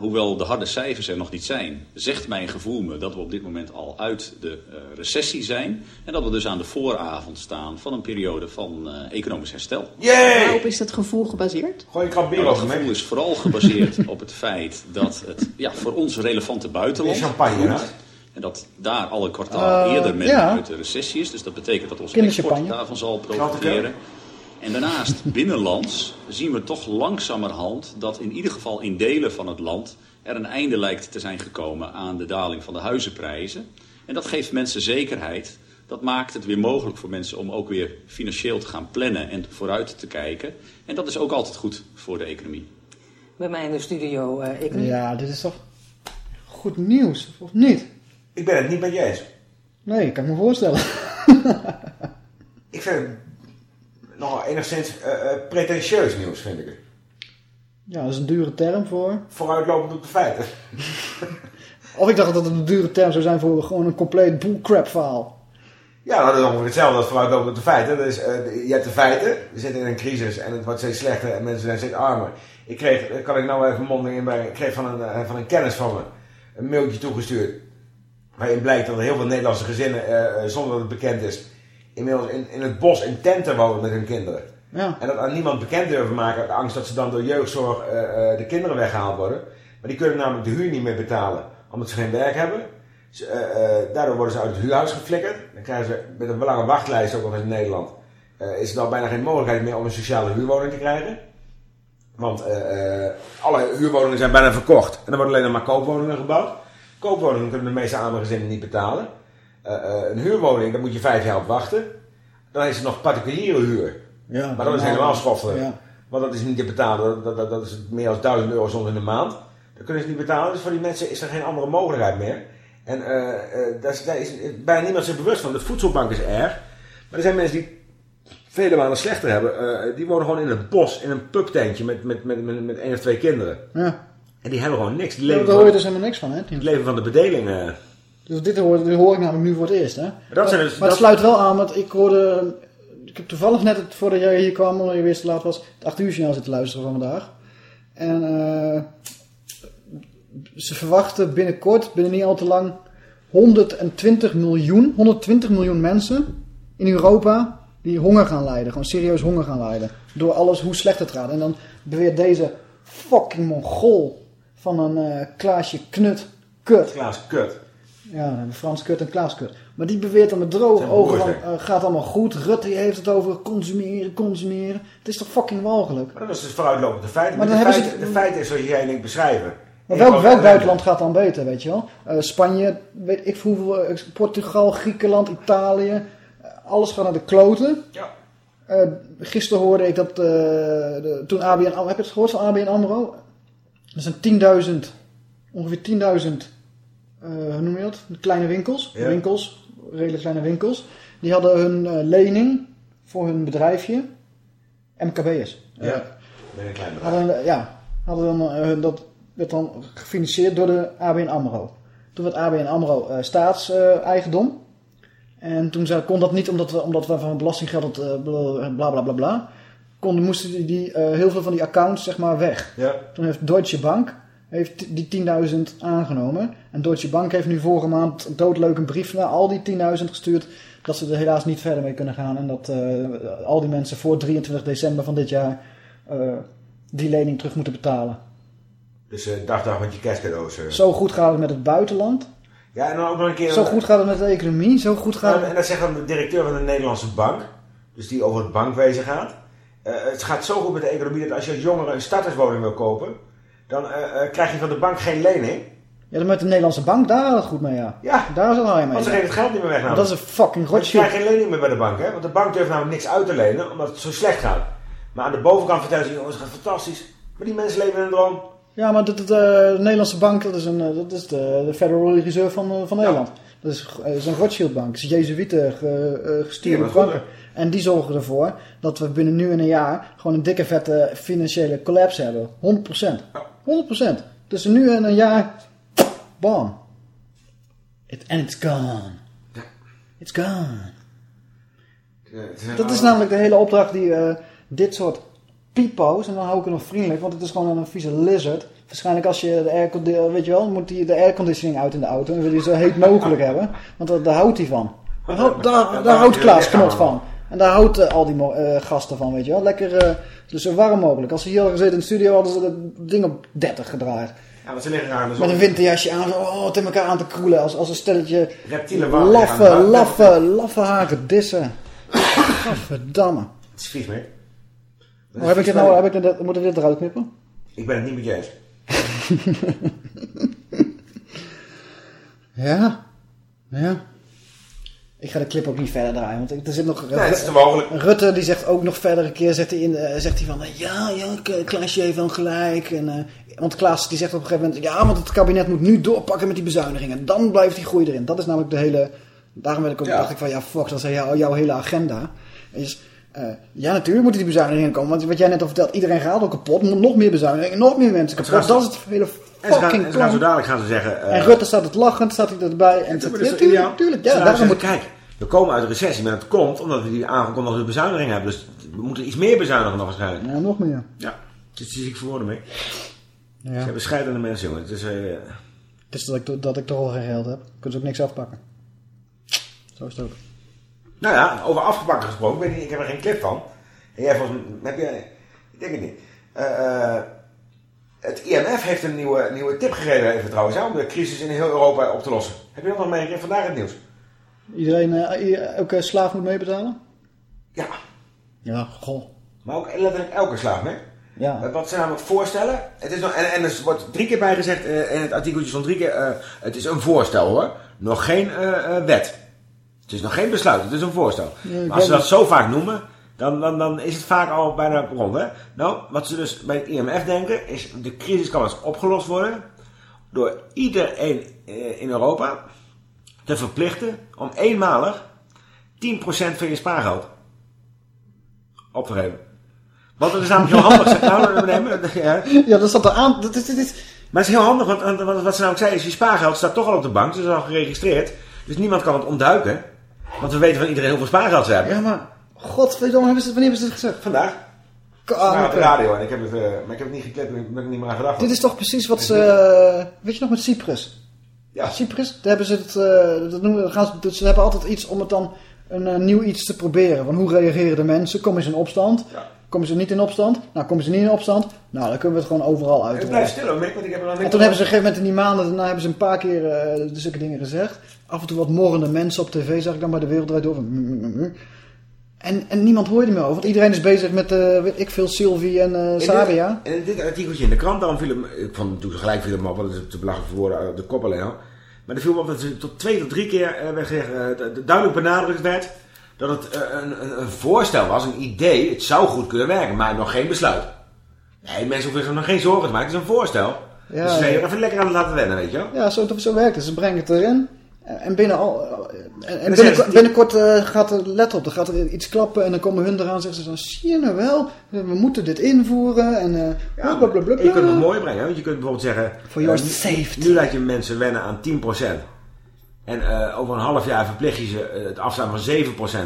Hoewel de harde cijfers er nog niet zijn, zegt mijn gevoel me dat we op dit moment al uit de eh, recessie zijn. En dat we dus aan de vooravond staan van een periode van eh, economisch herstel. Waarop is dat gevoel gebaseerd? Gooi bier Nou, me. gevoel is vooral gebaseerd op het feit dat het ja, voor ons relevante buitenland... Champagne, hè? En dat daar alle kwartaal Eh, eerder men ja. uit de recessie is. Dus dat betekent dat onze export daarvan zal profiteren. En daarnaast, binnenlands, zien we toch langzamerhand dat in ieder geval in delen van het land er een einde lijkt te zijn gekomen aan de daling van de huizenprijzen. En dat geeft mensen zekerheid. Dat maakt het weer mogelijk voor mensen om ook weer financieel te gaan plannen en vooruit te kijken. En dat is ook altijd goed voor de economie. Bij mij in de studio, eh ik Ja, dit is toch goed nieuws, of niet? Ik ben het niet met je eens. Nee, kan ik me voorstellen. Ik vind het nogal enigszins eh, eh, pretentieus nieuws, vind ik het. Ja, dat is een dure term voor... Vooruitlopend op de feiten. Of ik dacht dat het een dure term zou zijn voor gewoon een compleet bullcrap verhaal. Ja, nou, dat is ongeveer hetzelfde als vooruitlopend op de feiten. Is, eh, je hebt de feiten, we zitten in een crisis en het wordt steeds slechter en mensen zijn steeds armer. Ik kreeg, kan ik nou even mondeling inbrengen, ik kreeg van een, van een kennis van me een mailtje toegestuurd. Waarin blijkt dat er heel veel Nederlandse gezinnen, zonder dat het bekend is, inmiddels in, in het bos in tenten wonen met hun kinderen. Ja. En dat aan niemand bekend durven maken, uit angst dat ze dan door jeugdzorg eh, eh, de kinderen weggehaald worden. Maar die kunnen namelijk de huur niet meer betalen, omdat ze geen werk hebben. Eh, daardoor worden ze uit het huurhuis geflikkerd. Dan krijgen ze met een lange wachtlijst, ook nog eens in Nederland, is er dan bijna geen mogelijkheid meer om een sociale huurwoning te krijgen. Want alle huurwoningen zijn bijna verkocht. En er worden alleen nog maar koopwoningen gebouwd. Koopwoningen kunnen de meeste arme gezinnen niet betalen. Eh, eh, een huurwoning, daar moet je vijf jaar op wachten. Dan is er nog particuliere huur. Ja, maar dat is helemaal schoffelen. ja. Want dat is niet te betalen. Dat, dat, dat is meer dan 1000 euro soms in de maand. Dat kunnen ze niet betalen. Dus voor die mensen is er geen andere mogelijkheid meer. En eh, eh, daar, is, daar is bijna niemand zich bewust van. De voedselbank is erg. Maar er zijn mensen die vele malen slechter hebben. die wonen gewoon in het bos, in een pubtentje met, met, met, met, met één of twee kinderen. Ja. En die hebben gewoon niks. Die Daar leven hoor je dus helemaal niks van, hè? het leven van de bedeling. Eh. Dus dit hoor, dit hoor ik namelijk nu voor het eerst, hè? dat zijn maar dus- maar het dat- sluit wel aan, want ik hoorde... Ik heb toevallig net, het, voordat jij hier kwam, omdat je weer te laat was, het 8 uur journaal zitten luisteren van vandaag. En eh, ze verwachten binnenkort, binnen niet al te lang, 120 miljoen, 120 miljoen mensen in Europa die honger gaan lijden. Gewoon serieus honger gaan lijden. Door alles, hoe slecht het gaat. En dan beweert deze fucking mongool van een eh, Klaasje Knut Kut. Klaas Kut. Ja, dan hebben we Frans Kut en Klaas Kut. Maar die beweert dan met droge ogen van, eh, gaat allemaal goed. Rutte heeft het over consumeren, consumeren. Het is toch fucking walgelijk. Maar dat is dus vooruitlopend de feiten. Maar de, ze- de feiten is zoals jij en ik beschrijven. Maar welk, buitenland gaat dan beter, weet je wel? Eh, Spanje, weet ik veel hoeveel, eh, Portugal, Griekenland, Italië. alles gaat naar de kloten. Ja. Gisteren hoorde ik dat de, toen ABN AMRO, heb je het gehoord van ABN AMRO? Er zijn 10.000, ongeveer 10.000, eh hoe noem je dat? Kleine winkels, Ja. winkels, redelijk kleine winkels. Die hadden hun eh, lening voor hun bedrijfje, MKB'ers. Ja. Met een klein hadden, ja, hadden dan, eh, dat werd dan gefinancierd door de ABN AMRO. Toen werd ABN AMRO eh staatseigendom. en toen zei, kon dat niet omdat we, omdat we van belastinggeld eh, bla bla bla bla. Konden, moesten die, die, eh, heel veel van die accounts zeg maar weg. Ja. Toen heeft Deutsche Bank heeft die 10.000 aangenomen. En Deutsche Bank heeft nu vorige maand doodleuk een brief naar al die 10.000 gestuurd. Dat ze er helaas niet verder mee kunnen gaan. En dat eh, al die mensen voor 23 december van dit jaar eh, die lening terug moeten betalen. Dus eh dag dag met je kerstcadeaus. Zo goed gaat het met het buitenland. Ja, en dan ook nog een keer... Zo goed gaat het met de economie. Zo goed gaat het... en dat zegt dan de directeur van de Nederlandse bank. Dus die over het bankwezen gaat. Het gaat zo goed met de economie dat als je als jongere een starterswoning wil kopen... dan eh, eh, krijg je van de bank geen lening. Ja, dan met de Nederlandse bank, daar gaat het goed mee, ja. Ja. Daar zit hij mee. Want ze geven het geld niet meer weg namelijk. dat is een fucking Want je Rothschild. krijgt geen lening meer bij de bank, hè? Want de bank durft namelijk niks uit te lenen, omdat het zo slecht gaat. Maar aan de bovenkant vertellen ze, jongens, het gaat fantastisch. Maar die mensen leven in een droom. Ja, maar de, de, de Nederlandse bank, dat is, een, eh, dat is de, de Federal Reserve van, eh, van Nederland. Dat is, eh, is een Rothschild-bank. Dat is Jezuïeten ge, eh, Ja, gestuurde banken. En die zorgen ervoor dat we binnen nu en een jaar gewoon een dikke vette financiële collapse hebben. 100%. 100%. Tussen nu en een jaar, bam. It, and it's gone. It's gone. Dat is namelijk de hele opdracht die eh, dit soort pipo's, en dan hou ik het nog vriendelijk, want het is gewoon een vieze lizard. Waarschijnlijk als je de airconditioning, weet je wel, moet die de airconditioning uit in de auto en wil je zo heet mogelijk hebben, want daar, daar houdt hij van. Daar, houdt- daar, daar houdt Klaas Knot van. En daar houdt eh, al die eh, gasten van, weet je wel. Lekker, eh, dus zo warm mogelijk. Als ze hier hadden gezeten in de studio, hadden ze het ding op 30 gedraaid. Ja, want ze liggen aan de Met een winterjasje aan, zo, oh, tegen elkaar aan te kroelen. Als, als een stelletje Reptiele wachten laffe, de- laffe, laffe hagen dissen. Gadverdamme. Het is vies, mee. Oh, heb ik dit nou, heb ik dit, moet ik dit eruit knippen? Ik ben het niet met je eens. Ja. Ja. Ik ga de clip ook niet verder draaien, want er zit nog... Nee, het is te mogelijk. Rutte die zegt ook nog verder een keer, zegt hij, in, eh, zegt hij van, eh, ja, ja, Klaasje heeft wel gelijk. En, eh, want Klaas die zegt op een gegeven moment, ja, want het kabinet moet nu doorpakken met die bezuinigingen. Dan blijft die groei erin. Dat is namelijk de hele, daarom werd ik ook, Ja. dacht ik van, ja, fuck, dat is jou, jouw hele agenda. Is, eh, ja, natuurlijk moeten die bezuinigingen komen. Want wat jij net al vertelt, iedereen gaat ook kapot. Nog meer bezuinigingen, nog meer mensen kapot. Dat is het hele En ze gaan, fucking en ze gaan zo dadelijk gaan ze zeggen... eh, En Rutte staat het lachend, staat hij erbij. En dat is ja, tuurlijk, ideaal? tuurlijk. Ja, daarom moet... Kijk, we komen uit de recessie, maar dat komt omdat we die aangekondigde bezuinigingen hebben. Dus we moeten iets meer bezuinigen nog waarschijnlijk. Ja, nog meer. Ja, het is ziek voor woorden mee. Ja. Ze hebben scheidende mensen, jongen. Het is... eh, Het is dat ik, dat ik toch al geen geld heb. Kunnen ze ook niks afpakken. Zo is het ook. Nou ja, over afgepakken gesproken. Ik, weet ik heb er geen clip van. En jij volgens mij, heb jij... Ik denk het niet. Eh, eh, het IMF heeft een nieuwe, nieuwe tip gegeven even trouwens, hè, om de crisis in heel Europa op te lossen. Heb je dat nog meegekregen? Vandaag in het nieuws. Iedereen, eh, elke slaaf moet meebetalen? Ja. Ja, goh. Maar ook letterlijk elke slaaf mee. Ja. Wat ze namelijk voorstellen. Het is nog, en, en er wordt drie keer bij gezegd in het artikeltje stond drie keer. het is een voorstel hoor. Nog geen wet. Het is nog geen besluit, het is een voorstel. Ja, maar als ze dat zo vaak noemen, dan, dan, dan is het vaak al bijna rond. Hè? Nou, wat ze dus bij het IMF denken, is de crisis kan eens opgelost worden door iedereen eh, in Europa te verplichten om eenmalig 10% van je spaargeld op te geven. Want dat is namelijk heel handig. Nou, nee, ja. Ja, dat staat er aan. Dat is, dit is... Maar het is heel handig, want, wat ze namelijk zei is, je spaargeld staat toch al op de bank, dus is al geregistreerd. Dus niemand kan het ontduiken. Want we weten van iedereen hoeveel spaargeld ze hebben. Ja, maar... Godverdomme, hebben ze, wanneer hebben ze dit gezegd? Vandaag. Kanker. op de radio en ik heb het, eh, maar ik heb het niet geklipt en ik heb er niet meer aan gedacht. Dit is toch precies wat ze... eh, weet je nog met Cyprus? Ja. Cyprus, daar hebben ze het... eh, dat noemen, gaan ze, dus ze hebben altijd iets om het dan een nieuw iets te proberen. Van hoe reageren de mensen? Komen ze in opstand? Komen ze niet in opstand? Nou, komen ze niet in opstand? Nou, dan kunnen we het gewoon overal uit. Het blijft stil hoor, Mick, want ik heb er En toen hebben ze op een gegeven moment in die maanden, daarna hebben ze een paar keer eh zulke dingen gezegd. Af en toe wat morrende mensen op tv zag ik dan bij de wereld draait door. van, mm, mm, mm. En, en niemand hoorde meer over, want iedereen is bezig met, eh, weet ik veel, Sylvie en In Sabia. dit- En dit artikeltje in de krant, daarom viel hem, ik vond toen gelijk viel hem op, want het is te belachelijk voor woorden, de kop alleen al. Maar viel me op dat ze tot twee tot drie keer eh, werd gezegd, duidelijk benadrukt werd dat het eh, een, een, een voorstel was, een idee, het zou goed kunnen werken, maar nog geen besluit. Nee, mensen hoeven zich nog geen zorgen te maken, het is een voorstel. Ja, dus ze zijn er even lekker aan het laten wennen, weet je wel. Ja, zo, zo werkt het. Ze brengen het erin. En binnen al, En, en binnenkort, eh, gaat er, let op, er gaat er iets klappen en dan komen hun eraan en zeggen ze dan, zie je nou wel, we moeten dit invoeren en eh Ja, blablabla. je kunt het nog mooi brengen. Want je kunt bijvoorbeeld zeggen... For your eh, nu-. Nu laat je mensen wennen aan 10%. En eh, over een half jaar verplicht je ze eh, het afstaan van 7%.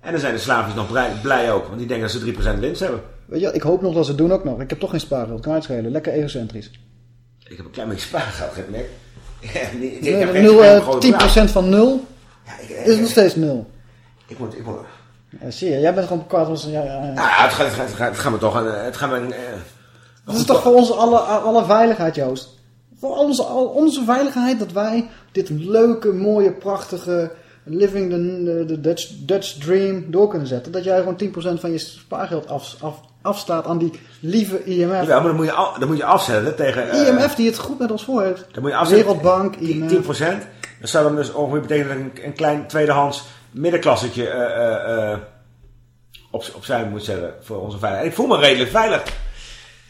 En dan zijn de slaafjes nog blij, blij ook. Want die denken dat ze 3% winst hebben. Weet je, ik hoop nog dat ze het doen ook nog. Ik heb toch geen spaargeld, kan. Lekker egocentrisch. Ik heb een klein beetje spaargeld. Ja, ik Nee, heb geen- nul, geen eh, grote 10% van 0 ik- is nog steeds 0. Ik moet... Ik moet Ja, zie je, jij bent gewoon kwaad als... Ja, ja, ja. nou, ja, het, gaat, het, gaat, het, gaat, het gaat me toch... een- Het gaat me... een, eh, Het is toch voor onze alle, alle veiligheid, Joost. Voor onze, onze veiligheid dat wij dit leuke, mooie, prachtige living the, the Dutch, Dutch dream door kunnen zetten. Dat jij gewoon 10% van je spaargeld af, af, afstaat aan die lieve IMF. Jawel, maar dan moet je, af- dan moet je afzetten tegen... eh, IMF die het goed met ons voor heeft. Dan moet je afzetten. Wereldbank, IMF. 10%. Dat zou dan dus ongeveer betekenen dat ik een, een klein tweedehands middenklassetje eh, eh, op, opzij moet zetten voor onze veiligheid. En ik voel me redelijk veilig.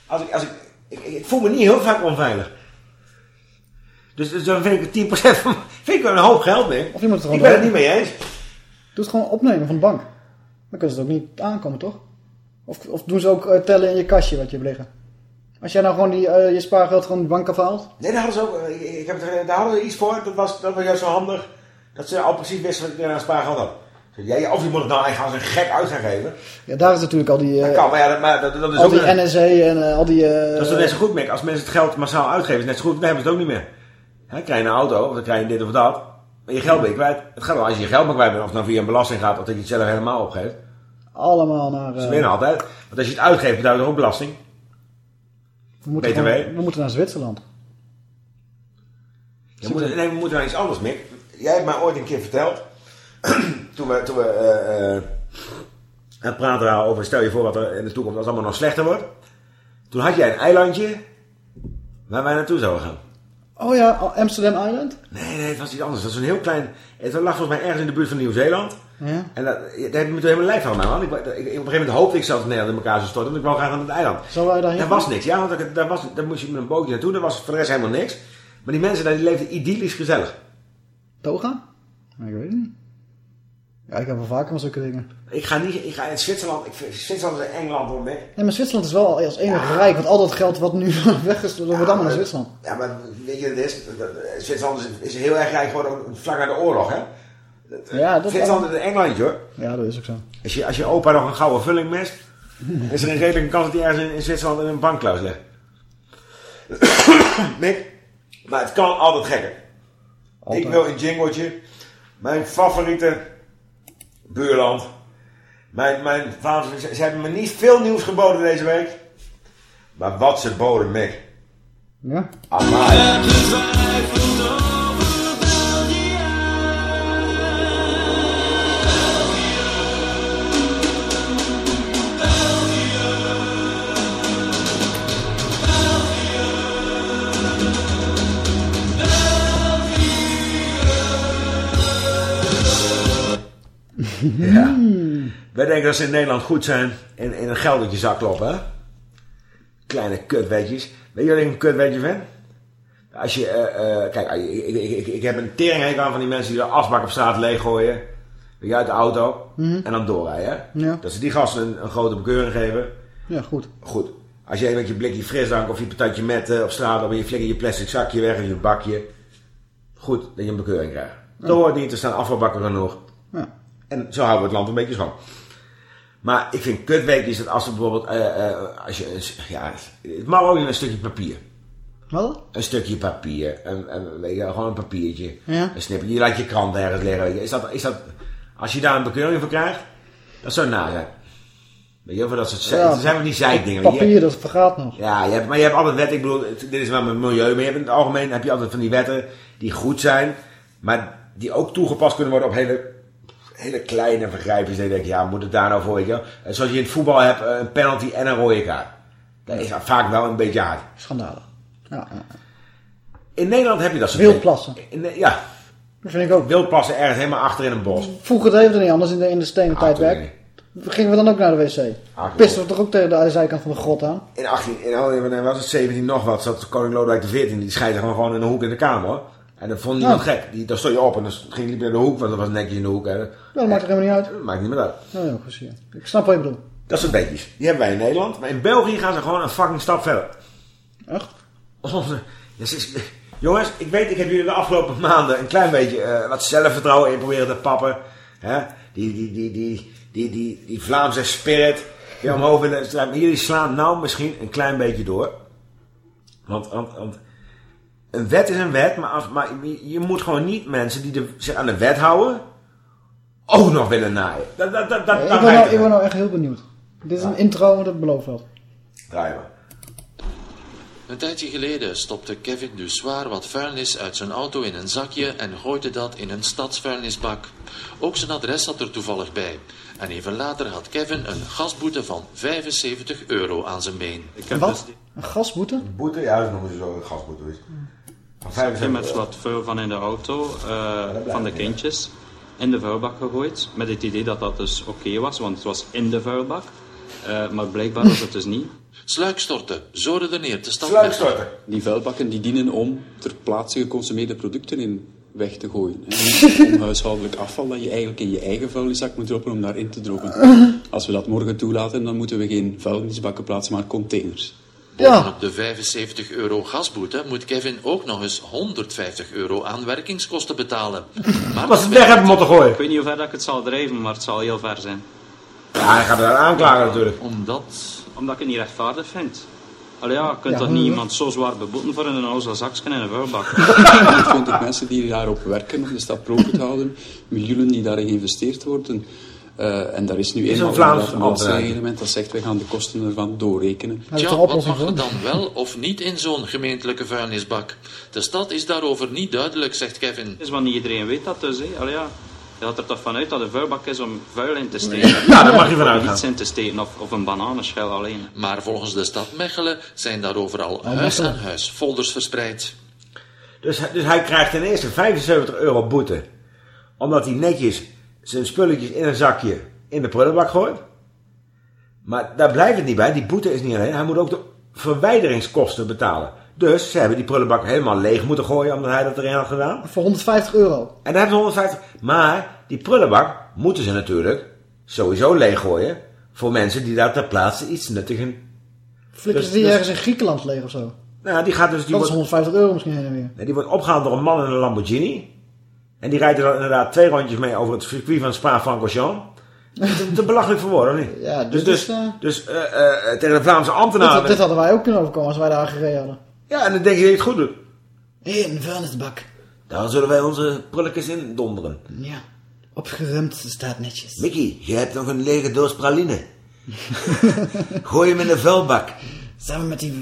Als ik, als ik, ik, ik voel me niet heel vaak onveilig. Dus, dus dan vind ik 10% van, vind ik wel een hoop geld mee. Of je moet het gewoon ik ben het niet mee eens. Doe het gewoon opnemen van de bank. Dan kunnen ze het ook niet aankomen, toch? Of, of doen ze ook eh, tellen in je kastje wat je hebt liggen? Als jij nou gewoon die, eh, je spaargeld gewoon de bank afhaalt. Nee, daar hadden ze ook, ik, ik heb, daar hadden ze iets voor. Dat was, dat was juist zo handig. Dat ze al precies wisten wat ik aan spaargeld had. Ja, of je moet het nou eigenlijk als een gek uit gaan geven. Ja, daar is natuurlijk al die, eh, Dat kan, maar ja, dat, maar dat, dat is al ook... die een- NSA en eh, al die... eh, Dat is net zo goed, Mick. Als mensen het geld massaal uitgeven, is het net zo goed. Dan hebben ze het ook niet meer. Hè, krijg je een auto, of dan krijg je dit of dat. Maar je geld ben je kwijt. Het gaat wel als je je geld maar kwijt bent. Of het nou via een belasting gaat, of dat je het zelf helemaal opgeeft. allemaal naar... Dat eh, is winnen altijd. Want als je het uitgeeft, betaal je ook belasting. we, moeten BTW. gewoon- we moeten naar Zwitserland. Je moet, nee, we moeten naar iets anders, Mick. Jij hebt mij ooit een keer verteld. toen we, toen we eh, eh, aan het praten waren over... Stel je voor wat er in de toekomst als het allemaal nog slechter wordt. Toen had jij een eilandje waar wij naartoe zouden gaan. Oh ja, Amsterdam Island? Nee, nee, het was iets anders. Dat was een heel klein... Het lag volgens mij ergens in de buurt van Nieuw-Zeeland. Ja. En dat, daar heb ik me toen helemaal lijf van. Want ik, ik, op een gegeven moment hoopte ik zelfs dat Nederland in elkaar zou storten. Want ik wou graag aan het eiland. Zullen wij daarheen Daar was niks. Ja, want daar, daar, was, daar moest je met een bootje naartoe. Daar was voor de rest helemaal niks. Maar die mensen daar die leefden idyllisch gezellig. Toga? Ik weet het niet. Ja, ik heb wel vaker van zulke dingen. Ik ga niet... Ik ga in Zwitserland... Ik Zwitserland en Engeland hoor, Mick. Nee, maar Zwitserland is wel als enige rijk. Want al dat geld wat nu weg is, dat wordt allemaal naar Zwitserland. Ja, maar weet je, het is, Zwitserland is, is heel erg rijk geworden vlak na de oorlog, hè? Ja, dat Zwitserland is een Engelandje, hoor. Ja, dat is ook zo. Als je, als je opa nog een gouden vulling mist, is er een redelijke kans dat hij ergens in, in Zwitserland in een bankkluis ligt. Mick, maar het kan altijd gekker. Ik wil een jingletje. Mijn favoriete buurland. Mijn, mijn vader, ze, ze hebben me niet veel nieuws geboden deze week. Maar wat ze boden, Mick. Ja? Amai. Ja. Wij denken dat ze in Nederland goed zijn en in een geldertje zak kloppen, hè? Kleine kutwetjes. Weet je wat ik een kutwetje vind? Als je, eh, eh, kijk, ik, ik, ik, ik, ik heb een teringhekel aan van die mensen die de asbak op straat leeggooien. Weet je, uit de auto. Mhm. En dan doorrijden, hè? Ja. Dat ze die gasten een, een grote bekeuring geven. Ja, goed. Goed. Als jij met je blikje frisdrank of je patatje met eh, op straat of je flikker je plastic zakje weg in je bakje. Goed, dat je een bekeuring krijgt. Dat hoort niet, er staan afvalbakken genoeg. Ja. En zo houden we het land een beetje schoon. Maar ik vind kutweekjes dat als er bijvoorbeeld, eh, eh, als je, ja, het mag ook niet een stukje papier. Wat? Een stukje papier, een, een, weet je, gewoon een papiertje, Ja. een snippertje. Je laat je krant ergens liggen. Is, dat, is dat, als je daar een bekeuring voor krijgt, dat zou na zijn. Weet je, voor dat soort, Ja, zijn wel die zeikdingen. Papier, dat vergaat nog. Ja, je hebt, maar je hebt altijd wetten. Ik bedoel, dit is wel met milieu. Maar je hebt in het algemeen heb je altijd van die wetten die goed zijn. Maar die ook toegepast kunnen worden op hele, hele kleine vergrijpjes. Dat je denkt, ja, moet het daar nou voor, weet je Zoals je in het voetbal hebt, eh, een penalty en een rode kaart. Dat is vaak wel een beetje hard. Schandalig. Ja. In Nederland heb je dat soort Wildplassen. In ja. Dat vind ik ook. Wildplassen ergens helemaal achter in een bos. Vroeger deden we het niet anders in de, in de stenen Ah, tijdwerk. Gingen we dan ook naar de wc? Ah, Pisten we toch ook tegen de zijkant van de grot aan? In 18, in, oh, was het 17 nog wat, zat koning Lodewijk XIV, die scheidde gewoon in een hoek in de kamer hoor. En dat vond niemand Ja. gek. Die, daar stond je op en dan ging liep je naar de hoek, want dat was netjes in de hoek. Hè. Ja, dat maakt er helemaal niet uit. Dat maakt niet meer uit. Ja, ja, precies. Ik snap wat je bedoelt. Dat soort beetjes. Die hebben wij in Nederland. Maar in België gaan ze gewoon een fucking stap verder. Echt? Onze- jongens, ik weet, ik heb jullie de afgelopen maanden een klein beetje eh, wat zelfvertrouwen in proberen te pappen. Hè? Die, die, die, die, die, die, die Vlaamse spirit omhoog willen jullie slaan nou misschien een klein beetje door. Want, want, want een wet is een wet, maar, als, maar je, moet gewoon niet mensen die de, zich aan de wet houden, ook nog willen naaien. Dat, dat, dat, dat, ik, ben nou, ik ben nou echt heel benieuwd. Dit is een intro, dat belooft wel. Draai maar. Een tijdje geleden stopte Kevin dus zwaar wat vuilnis uit zijn auto in een zakje en gooide dat in een stadsvuilnisbak. Ook zijn adres zat er toevallig bij. En even later had Kevin een gasboete van 75 euro aan zijn been. Een wat? Een gasboete? Boete? Ja, dat noemen ze zo een gasboete. dus. Ik heb 75 met wat vuil van in de auto, eh, van de kindjes, in de vuilbak gegooid. Met het idee dat dat dus oké was, want het was in de vuilbak. Eh, maar blijkbaar was het dus niet. Sluikstorten, zo redeneert de stad. Die vuilbakken die dienen om ter plaatse geconsumeerde producten in weg te gooien. hè. Om huishoudelijk afval dat je eigenlijk in je eigen vuilniszak moet droppen om daarin te droppen. Als we dat morgen toelaten, dan moeten we geen vuilnisbakken plaatsen, maar containers. Bovenop de 75 euro gasboete moet Kevin ook nog eens 150 euro aan werkingskosten betalen. Maar Was het weg hebben moeten gooien? Ik weet niet hoe ver dat ik het zal drijven, maar het zal heel ver zijn. Ja, hij gaat er aanklagen natuurlijk. Omdat? Omdat ik het niet rechtvaardig vind. Allee ja, je kunt Ja, toch niet iemand zo zwaar beboeten voor een ozel zakje in een vuilbak? Ik vind ook mensen die daarop werken om de stad proper te houden, miljoenen die daarin geïnvesteerd worden. Eh, en daar is nu eenmaal een belastingreglement dat zegt wij gaan de kosten ervan doorrekenen. Tja, wat mag er dan wel of niet in zo'n gemeentelijke vuilnisbak? De stad is daarover niet duidelijk, zegt Kevin. is want niet iedereen weet dat dus. Hè. Allee, ja. Je gaat er toch vanuit dat een vuilbak is om vuil in te steken? Ja, daar mag je vanuit gaan. iets in te steken of, of een bananenschil alleen. Maar volgens de stad Mechelen zijn daar overal Oh, huis Mechelen. aan huis folders verspreid. Dus, hij- dus hij krijgt ten eerste 75 euro boete. Omdat hij netjes zijn spulletjes in een zakje in de prullenbak gooit. Maar daar blijft het niet bij. Die boete is niet alleen. Hij moet ook de verwijderingskosten betalen. Dus ze hebben die prullenbak helemaal leeg moeten gooien omdat hij dat erin had gedaan. Voor 150 euro. En daar hebben ze 150. Maar die prullenbak moeten ze natuurlijk sowieso leeggooien. Voor mensen die daar ter plaatse iets nuttigen. Flikken Dus- ze die dus- ergens in Griekenland leeg of zo? Nou, die gaat dus... Die dat is wordt, 150 euro misschien heen en weer. nee, die wordt opgehaald door een man in een Lamborghini. En die rijdt er dan inderdaad twee rondjes mee over het circuit van Spa-Francorchamps. Te, te belachelijk voor woorden, niet? Ja, dus dus, is, eh, dus eh, eh, tegen de Vlaamse ambtenaren... dit hadden wij ook kunnen overkomen als wij daar gereden hadden. Ja, en dan denk je dat je het goed doet. Hé, een vuilnisbak. Dan zullen wij onze prulletjes in donderen. Ja, opgeruimd staat netjes. Mickey, je hebt nog een lege doos praline. Gooi hem in de vuilbak. Samen met die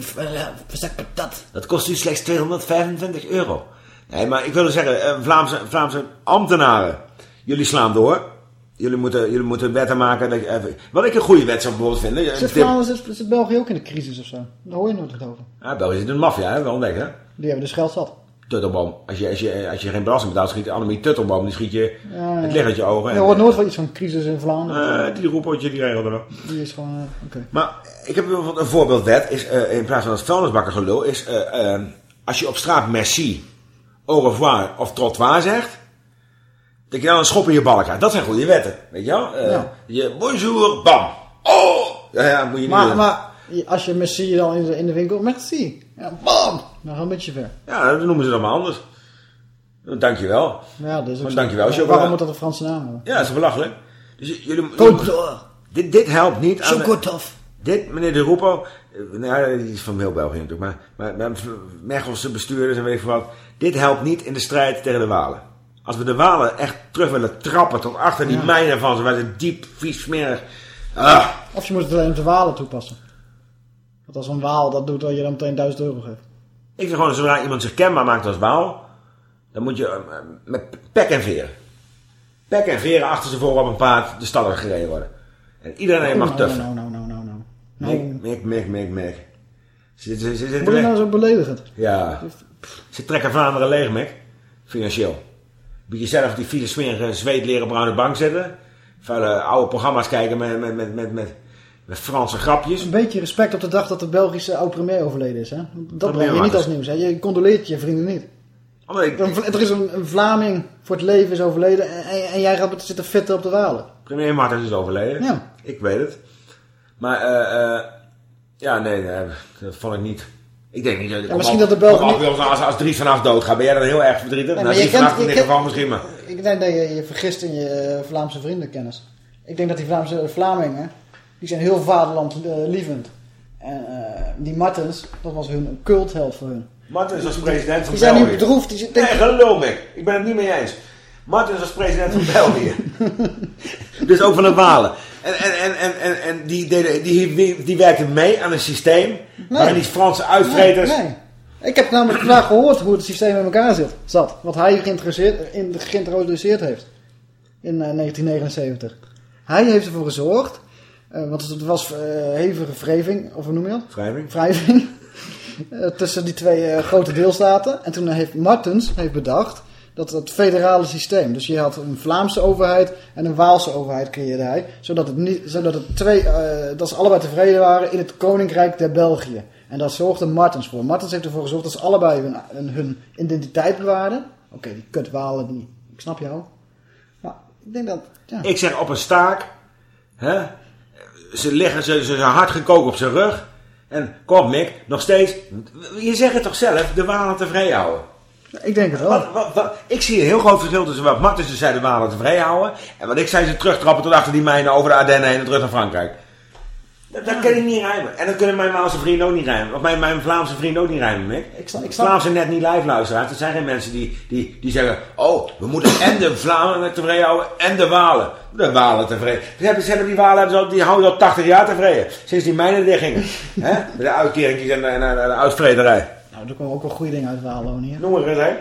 zak patat. Dat kost u slechts 225 euro. Nee, maar ik wil zeggen, eh, Vlaamse, Vlaamse ambtenaren, jullie slaan door. Jullie moeten, jullie moeten wetten maken. Dat je, even- wat ik een goede wet zou bijvoorbeeld vinden. eh, Zit, Vlaanderen, zit, zit België ook in de crisis of zo? Daar hoor je nooit over. Ja, België zit in de maffia, hè, wel ontdekken. hè? Die hebben dus geld zat. Tuttelboom. Als je, als, je, als je geen belasting betaalt, schiet Annemie Tuttelboom, die schiet je Ja, ja. het licht uit je ogen. Je hoort nooit van iets van crisis in Vlaanderen. Eh, die roepotje, die regelde wel. Die is gewoon, eh, oké. Maar ik heb een voorbeeldwet. Is, eh, in plaats van het vuilnisbakken gelul, is eh, eh, als je op straat merci, au revoir of trottoir zegt, dat je dan een schop in je ballen krijgt. Dat zijn goede wetten, weet je wel? Eh, Ja. Je bonjour, bam. Oh! Ja, ja, moet je niet Maar, doen. maar als je merci dan in de, in de winkel, merci. Ja, bam! Dan gaan we een beetje ver. Ja, dat noemen ze dan maar anders. Dankjewel. Ja, dat is ook dankjewel, Ja. Waarom moet dat een Franse naam hebben? Ja, dat is belachelijk. Dus jullie... Dit, dit helpt niet aan... de- Chocotov. Dit, meneer De Roepo... eh, Nou, die is van heel België natuurlijk. Maar, maar, maar Mechelse bestuurders en weet veel wat... Dit helpt niet in de strijd tegen de Walen. Als we de Walen echt terug willen trappen tot achter die Ja. mijnen van ze... Waar ze diep, vies, smerig... Ah, Of je moet het alleen op de walen toepassen. Want als een waal dat doet, dat je dan meteen 1000 euro geeft. ik vind gewoon, zodra iemand zich kenbaar maakt als Waal... Dan moet je eh, met pek en veren. Pek en veren achter ze voor op een paard de stad gereden worden. En iedereen mag nou, tuffen. nou, nou, mik, mik, mik, mik. Ze, ze, ze, Word je nou zo beledigend? Ja. Ze trekken Vlaanderen leeg, Mick. Financieel. Moet je zelf die vieze smerige zweet leren bruine bank zitten. Vuile oude programma's kijken met, met, met, met, met, met Franse grapjes. Een beetje respect op de dag dat de Belgische oud-premier overleden is. Hè? Dat breng je niet als nieuws. Hè? Je condoleert je vrienden niet. Ik, Vla- Er is een, een Vlaming voor het leven is overleden en, en, jij gaat zitten fitten op de Walen. premier Martens is overleden. Ja. Ik weet het. Maar, eh, eh, ja, nee, nee, dat vond ik niet. Ik denk niet dat ik Ja, misschien dat de Belgen niet- Als, als Dries vanaf doodgaat, ben jij dan heel erg verdrietig? Nee, nou, kent- vanaf in dit kent- geval misschien, maar... Ik denk dat je je vergist in je eh, Vlaamse vriendenkennis. Ik denk dat die Vlaamse Vlamingen, die zijn heel vaderlandlievend. En eh, die Martens, dat was hun cultheld voor hun. Martens als president van Die zijn nu België. bedroefd. Die, Nee, gelul me. Ik ben het niet mee eens. Martens als president van België. dus ook van de Walen. En, en, en, en, en, die, deden, die, die, die werkten mee aan een systeem waarin die Franse uitvreters... Nee, nee. Ik heb namelijk vandaag gehoord hoe het systeem in elkaar zit, zat. Wat hij geïntroduceerd, in, geïntroduceerd heeft. In eh, 1979. Hij heeft ervoor gezorgd. eh, want het was eh, hevige wrijving. Of hoe noem je dat? Wrijving. Wrijving. eh, tussen die twee eh, grote deelstaten. En toen heeft Martens heeft bedacht. Dat het federale systeem. Dus je had een Vlaamse overheid en een Waalse overheid creëerde hij. Zodat het, niet, zodat het twee, eh, dat ze allebei tevreden waren in het Koninkrijk der België. En daar zorgde Martens voor. Martens heeft ervoor gezorgd dat ze allebei hun, hun, identiteit bewaarden. Oké, die kutwalen, die, ik snap jou. Maar ik denk dat, ja. Ik zeg op een staak. Hè, ze leggen ze, ze, ze hard gekookt op zijn rug. En kom Mick, nog steeds. Je zegt het toch zelf, de Walen tevreden houden. Ik denk het wel. Wat, wat, wat- ik zie een heel groot verschil tussen wat Martens dus zei de Walen tevreden houden. En wat ik zei ze terugtrappen tot achter die mijnen over de Ardennen heen en terug naar Frankrijk. Dat, dat kan ik niet rijmen. En dat kunnen mijn Waalse vrienden ook niet rijmen. Of mijn, mijn Vlaamse vrienden ook niet rijmen, Mick. Ik snap, ik snap, Vlaamse net niet live luisteraars. Er zijn geen mensen die, die, die zeggen... Oh, we moeten en de Vlamingen tevreden houden en de Walen. De Walen tevreden. Ze hebben, ze hebben die Walen hebben ze al, die houden al 80 jaar tevreden. Sinds die mijnen dichtgingen. Met de uitkeringjes en, en, en de uitvrederij. Nou, er komen ook wel goede dingen uit Wallonië. Noem er eens, hè?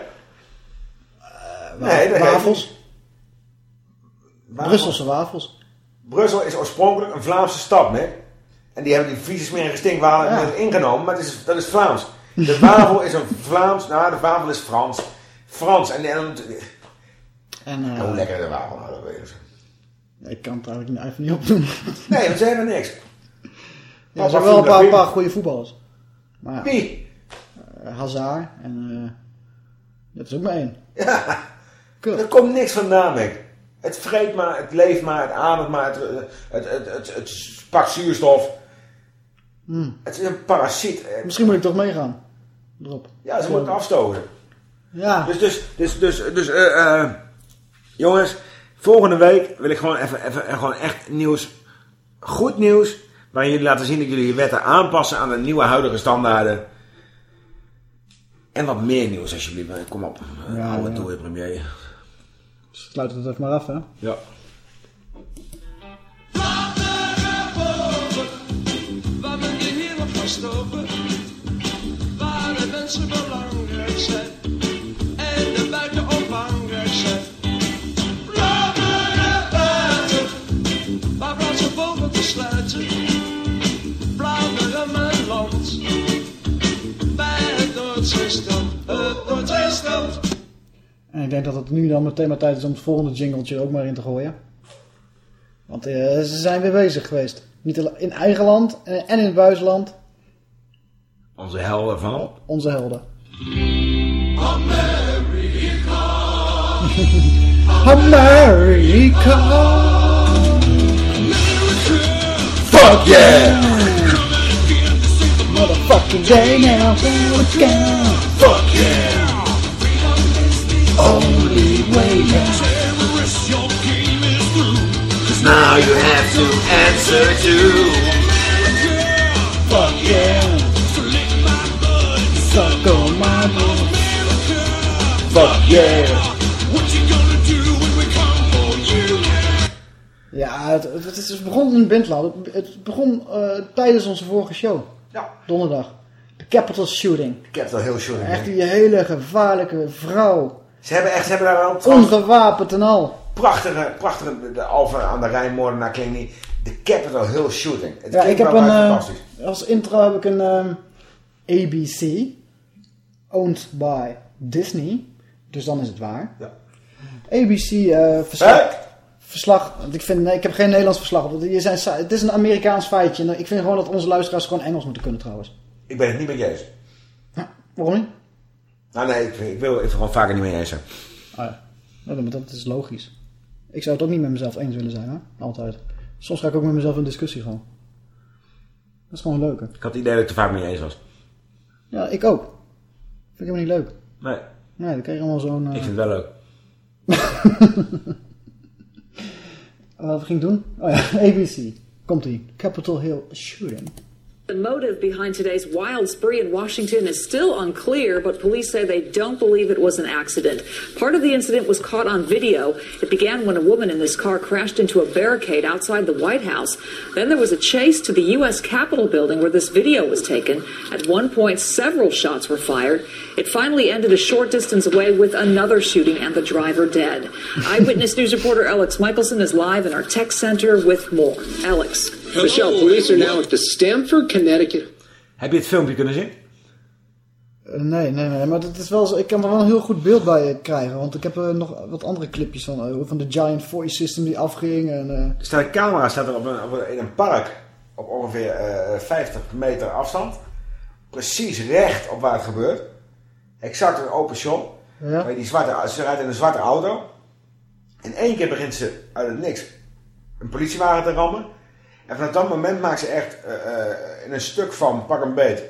Nee, dat wafels. Wafels. Brusselse wafels. Brussel is oorspronkelijk een Vlaamse stad, Mick. En die hebben die vieze smerige stinkwalen Ja. ingenomen, maar het is, dat is Vlaams. De wafel is een Vlaams, nou de wafel is Frans. Frans. En, en, En, eh, hoe lekker de wafel nou, dat weet ik. Ik kan het eigenlijk niet- even niet opnoemen. Nee, want ze hebben niks. Ja, er zijn wel een paar, goede voetballers. Maar ja, Wie? Eh, Hazard en... eh dat is ook maar één. Ja, er komt niks vandaan, Mick. Het vreet maar, het leeft maar, het ademt maar, het, het, het, het, het pakt zuurstof. Hmm. Het is een parasiet. Misschien moet ik toch meegaan. Erop. Ja, ze moeten afstoten. Ja. Dus, dus, dus, dus, dus eh, eh, jongens, volgende week wil ik gewoon even, even, even gewoon echt nieuws, goed nieuws, waarin jullie laten zien dat jullie je wetten aanpassen aan de nieuwe huidige standaarden. En wat meer nieuws alsjeblieft, kom op, Ja, ja, oude ja. dode premier. Sluit het even maar af, hè. Ja. Waar je hier op gaan stopen. Waar de mensen belangrijk zijn. En de buiten omvangrijk zijn. Vlaanderen buiten. Waar Franse boven te sluiten. Het Noordzeestand. En ik denk dat het nu dan meteen maar tijd is om het volgende jingletje ook maar in te gooien. Want eh, ze zijn weer bezig geweest. Niet alleen in eigen land eh, en in het buitenland. Onze helden van. Onze helden. America. Fuck yeah! Motherfucking day now. Fuck yeah! Only way now. You have to answer to. Fuck yeah. Suck. Fuck yeah! Ja, het, het, het is begon in het begon eh, tijdens onze vorige show. Ja. Donderdag. De Capital Shooting. Het al heel shooting. Echt die hele gevaarlijke vrouw. Ze hebben echt, ze hebben daar wel Ongewapend en al. prachtige, prachtige, de Alphen aan de Rijn, moordenaar klinkt niet. De Capital Hill Shooting. Het Ja, ik heb een, eh, fantastisch. als intro heb ik een ehm, ABC. Owned by Disney. Dus dan is het waar. Ja. ABC eh, verslag. Verslag. Want ik, vind, nee, ik heb geen Nederlands verslag. Want hier zijn, het is een Amerikaans feitje. En ik vind gewoon dat onze luisteraars gewoon Engels moeten kunnen trouwens. Ik ben het niet met Jezus. Waarom niet? Nou nee, ik, ik wil het gewoon vaker niet mee eens zijn. Ah, ja. Nou, maar dat is logisch. Ik zou het ook niet met mezelf eens willen zijn, hoor. Altijd. Soms ga ik ook met mezelf in discussie gewoon. Dat is gewoon leuk, hè? Ik had het idee dat ik er vaak mee eens was. Ja, ik ook. Vind ik helemaal niet leuk. Nee. Nee, dan krijg je allemaal zo'n... eh, Ik vind het wel leuk. Wat ging ik doen? Oh ja, ABC. Komt-ie. Capitol Hill shooting. The motive behind today's wild spree in Washington is still unclear, but police say they don't believe it was an accident. Part of the incident was caught on video. It began when a woman in this car crashed into a barricade outside the White House. Then there was a chase to the U.S. Capitol building where this video was taken. At one point, several shots were fired. It finally ended a short distance away with another shooting and the driver dead. Eyewitness News reporter Alex Michelson is live in our tech center with more. Alex. Michelle, police are now at the Stamford, Connecticut. Heb je het filmpje kunnen zien? Eh, nee, nee, nee. Maar het is wel zo, ik kan er wel een heel goed beeld bij eh, krijgen. Want ik heb er nog wat andere clipjes van. eh, van de Giant Voice System die afging. En, eh, Er staat een camera staat er op een, op een- in een park op ongeveer eh 50 meter afstand. Precies recht op waar het gebeurt. Exact een open shot. Ja. Waar je die zwarte, ze rijdt in een zwarte auto. In één keer begint ze uit het niks een politiewagen te rammen. En vanaf dat moment maakt ze echt eh, eh, in een stuk van pak een beet.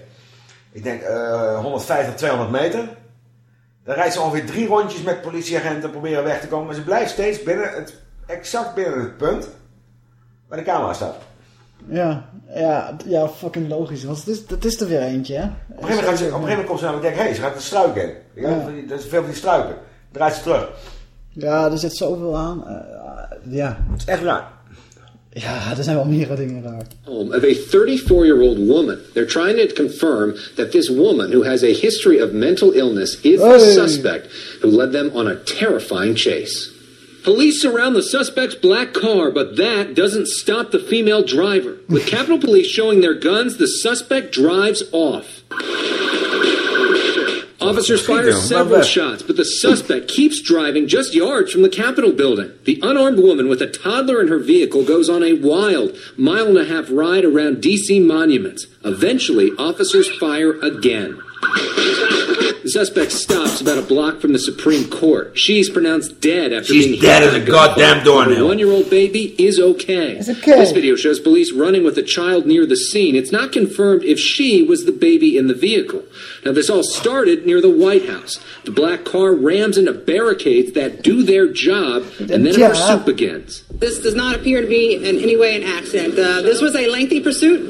Ik denk eh 150, 200 meter. Dan rijdt ze ongeveer drie rondjes met politieagenten proberen weg te komen. Maar ze blijft steeds binnen het, exact binnen het punt waar de camera staat. ja, ja, ja, fucking logisch. Want het is, het is er weer eentje, hè? Op een gegeven moment, gaat ze, op een gegeven moment komt ze hé, ze gaat de struiken in. Ja. Dat is veel van die struiken. Draait ze terug. Ja, er zit zoveel aan. Eh, ja. Het is echt raar. Ja, er zijn wel meer dingen raar. Home of a 34-year-old woman. They're trying to confirm that this woman, who has a history of mental illness, is the suspect who led them on a terrifying chase. Police surround the suspect's black car, but that doesn't stop the female driver. With Capitol Police showing their guns, the suspect drives off. Officers fire several shots, but the suspect keeps driving just yards from the Capitol building. The unarmed woman with a toddler in her vehicle goes on a wild mile and a half ride around DC monuments. Eventually, officers fire again. The suspect stops about a block from the Supreme Court. She's pronounced dead after She's being dead hit as by a goddamn doornail. Her one-year-old baby is okay. okay. This video shows police running with a child near the scene. It's not confirmed if she was the baby in the vehicle. Now, this all started near the White House. The black car rams into barricades that do their job, and then a Yeah. pursuit begins. This does not appear to be in any way an accident. Uh, this was a lengthy pursuit.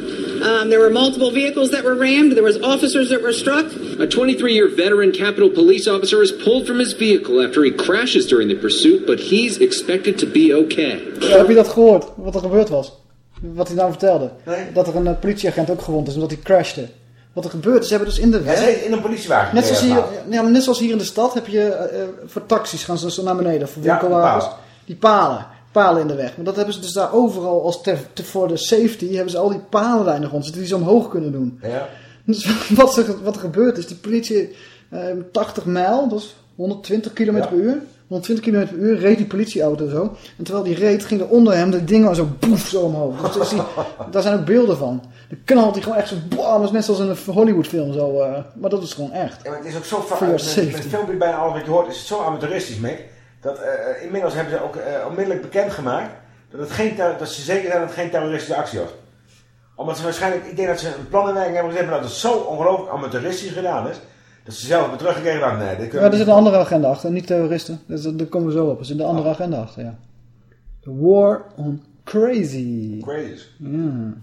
Um, there were multiple vehicles that were rammed. There was officers that were struck. A 23-year veteran Capitol Police officer is pulled from his vehicle after he crashes during the pursuit, but he's expected to be okay. Heb je dat gehoord? Wat er gebeurd was? Wat hij nou vertelde? Dat er een politieagent ook gewond is omdat hij crashte. Wat er gebeurt is, ze hebben dus in de Ja, weg... in een politiewagen. Net zoals, hier, ja, maar net zoals hier in de stad heb je eh, eh, voor taxis gaan ze zo naar beneden. Voor Ja, winkelwagens. palen. die palen. Palen in de weg. Maar dat hebben ze dus daar overal als ter, ter- voor de safety hebben ze al die palen daar in de grond zitten die ze omhoog kunnen doen. Ja. Dus wat, er, wat er gebeurt is, die politie eh 80 mijl, dat is 120 km Ja. per uur. 120 km per uur reed die politieauto zo. En terwijl die reed, ging er onder hem de dingen zo boef zo omhoog. Die, daar zijn ook beelden van. Dan knalt hij gewoon echt zo bam, dat is net zoals in een Hollywood film zo. eh, maar dat is gewoon echt. Ja, maar het is ook zo vaak, met, met filmpje bijna alles wat je hoort, is het zo amateuristisch, Mick. Dat eh, inmiddels hebben ze ook eh, onmiddellijk bekendgemaakt dat, het geen dat ze zeker zijn dat het geen terroristische actie was. Omdat ze waarschijnlijk, ik denk dat ze een plan in werking hebben gezet, maar dat het zo ongelooflijk amateuristisch gedaan is, dat ze zelf hebben teruggekeken en dachten, nee, dit Ja, er zit een andere agenda achter, niet terroristen. Dus, daar komen we zo op. Er zit een andere agenda achter, ja. The War on Crazy. Crazy. Ja.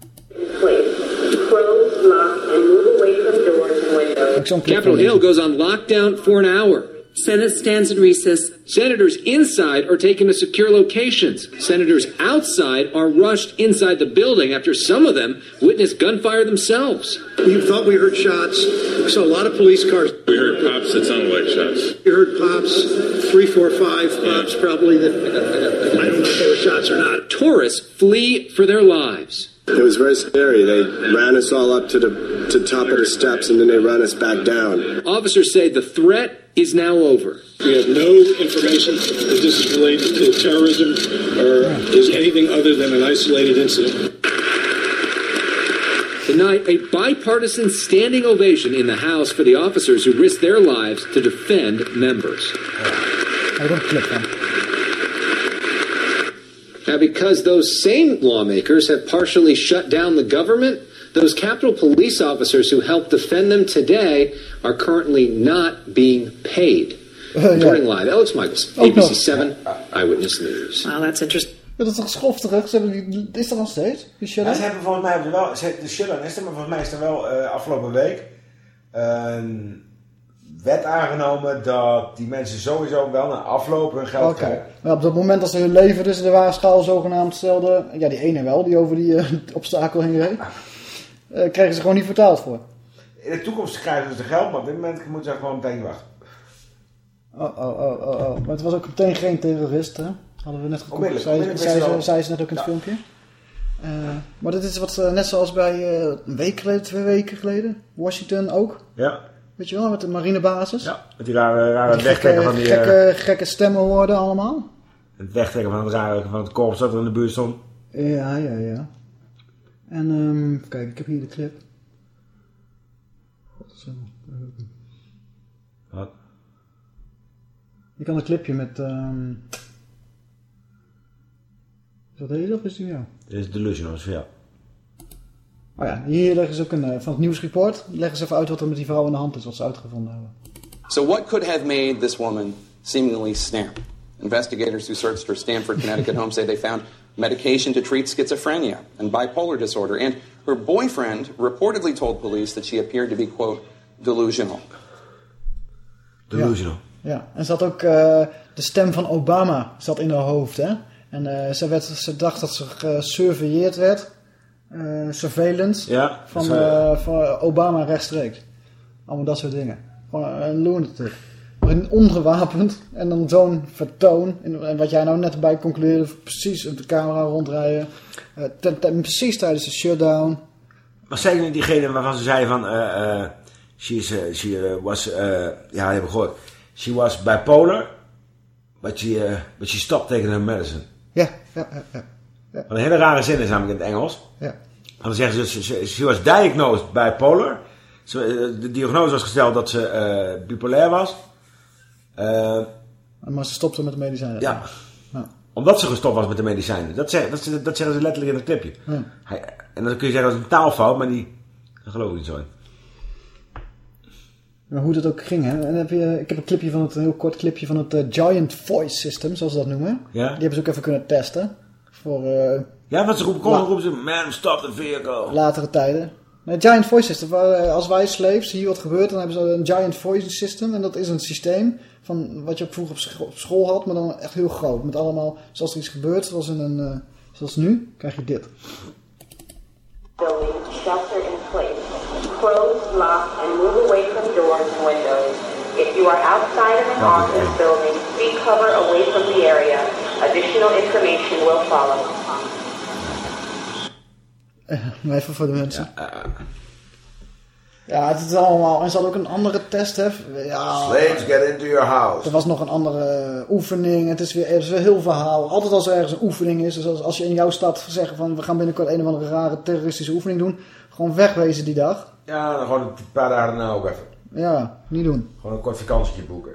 Close, lock, and move away from doors and windows. Capitol Hill goes on lockdown for an hour. Senate stands in recess. Senators inside are taken to secure locations. Senators outside are rushed inside the building after some of them witnessed gunfire themselves. We thought we heard shots. We saw a lot of police cars. We heard pops that sounded like shots. We heard pops, three, four, five pops, probably. That I don't know if they were shots or not. Tourists flee for their lives. It was very scary. They ran us all up to the to top of the steps and then they ran us back down. Officers say the threat is now over. We have no information that this is related to terrorism or is anything other than an isolated incident. Tonight, a bipartisan standing ovation in the House for the officers who risked their lives to defend members. Hij een clip van. Now, because those same lawmakers have partially shut down the government, those Capitol Police officers who helped defend them today are currently not being paid. Reporting live, Alex Michaels, Ook nog. ABC 7 Eyewitness News. Well, that's interesting. Dat is toch schofterig? Ze hebben die, is er nog steeds? Die shut Ja, ze hebben volgens mij hebben ze wel, ze, de shutdown is er, maar volgens mij is er wel eh, afgelopen week een wet aangenomen dat die mensen sowieso wel na afloop hun geld krijgen. Maar op dat moment dat ze hun leven dus in de waagschaal zogenaamd stelden... Ja, die ene wel, die over die eh, obstakel heen reed. eh, kregen ze gewoon niet vertaald voor. In de toekomst krijgen ze de geld, maar op dit moment moeten ze gewoon meteen wachten. Oh, oh, oh, oh, oh. Maar het was ook meteen geen terrorist, hè? Hadden we net. Onmiddellijk, Zei, zei, ze, je zei ze net ook in het filmpje. Eh, maar dit is wat, net zoals bij een week geleden, twee weken geleden. Washington ook. Ja. Weet je wel, met de marinebasis. Ja. Met die rare, rare Die wegtrekken gekke, van die... eh, gekke, gekke stemmen hoorden allemaal. het wegtrekken van het rare van het korps dat er in de buurt stond. Ja, ja, ja. En, ehm kijk, ik heb hier de clip. Wat? Je kan een clipje met... ehm Is dat deze of is die jou? Dit is Delusionals, ja. Oh ja, hier leggen ze ook een, eh, van het nieuwsreport, leggen ze even uit wat er met die vrouw aan de hand is, wat ze uitgevonden hebben. So, what could have made this woman seemingly snap? Investigators who searched her Stanford, Connecticut home say they found medication to treat schizophrenia and bipolar disorder. And her boyfriend reportedly told police that she appeared to be, quote, delusional. Delusional. Ja, en ze had ook eh, de stem van Obama zat in haar hoofd, hè. En eh, ze, werd, ze dacht dat ze gesurveilleerd werd, eh, surveillance, Ja, van, eh, van Obama rechtstreeks. Allemaal dat soort dingen. Gewoon een lunatic. Maar Ongewapend en dan zo'n vertoon. En wat jij nou net bij concludeerde, precies op de camera rondrijden. Eh, ten- ten- precies tijdens de shutdown. Maar zeker niet diegene waarvan ze zeiden van... she, is, she was... ja, die heb ik gehoord. She was bipolar, but she, but she stopped taking her medicine. Ja, ja, ja. ja. Een hele rare zin is namelijk in het Engels. Ja. En dan zeggen ze, she was diagnosed bipolar. Ze, eh, de diagnose was gesteld dat ze eh, bipolair was. Eh, Maar ze stopte met de medicijnen. ja. Ja. Omdat ze gestopt was met de medicijnen. Dat, zeg, dat, dat zeggen ze letterlijk in het clipje. Ja. Hij, en dan kun je zeggen dat is een taalfout, maar die... Daar geloof ik niet zo in. Maar hoe dat ook ging, hè. En heb je, ik heb een clipje van het, een heel kort clipje van het Giant Voice System, zoals ze dat noemen. Ja. Die hebben ze ook even kunnen testen. Voor eh, Ja, wat ze roepen, kom, roepen ze, man, stop the vehicle. latere tijden. Nee, Giant Voice System. eh, Als wij slaves hier wat gebeurt, dan hebben ze een Giant Voice System. En dat is een systeem van wat je vroeger op scho- op school had, maar dan echt heel groot. Met allemaal, zoals er iets gebeurt, zoals, in een, eh, zoals nu, krijg je dit. building shelter in place. Close, lock, and move away from doors and windows. If you are outside of an office building, seek cover away from the area. Additional information will follow. Even voor de mensen. Ja, het is allemaal. En ze hadden ook een andere test, hè? Ja, Slaves get into your house. Er was nog een andere oefening. Het is weer, er is weer heel verhaal. Altijd als er ergens een oefening is. Dus als, als je in jouw stad zeggen van we gaan binnenkort een of andere rare terroristische oefening doen. Gewoon wegwezen die dag. Ja, dan gewoon een paar dagen daarna ook even. Ja, niet doen. Gewoon een kort vakantietje boeken.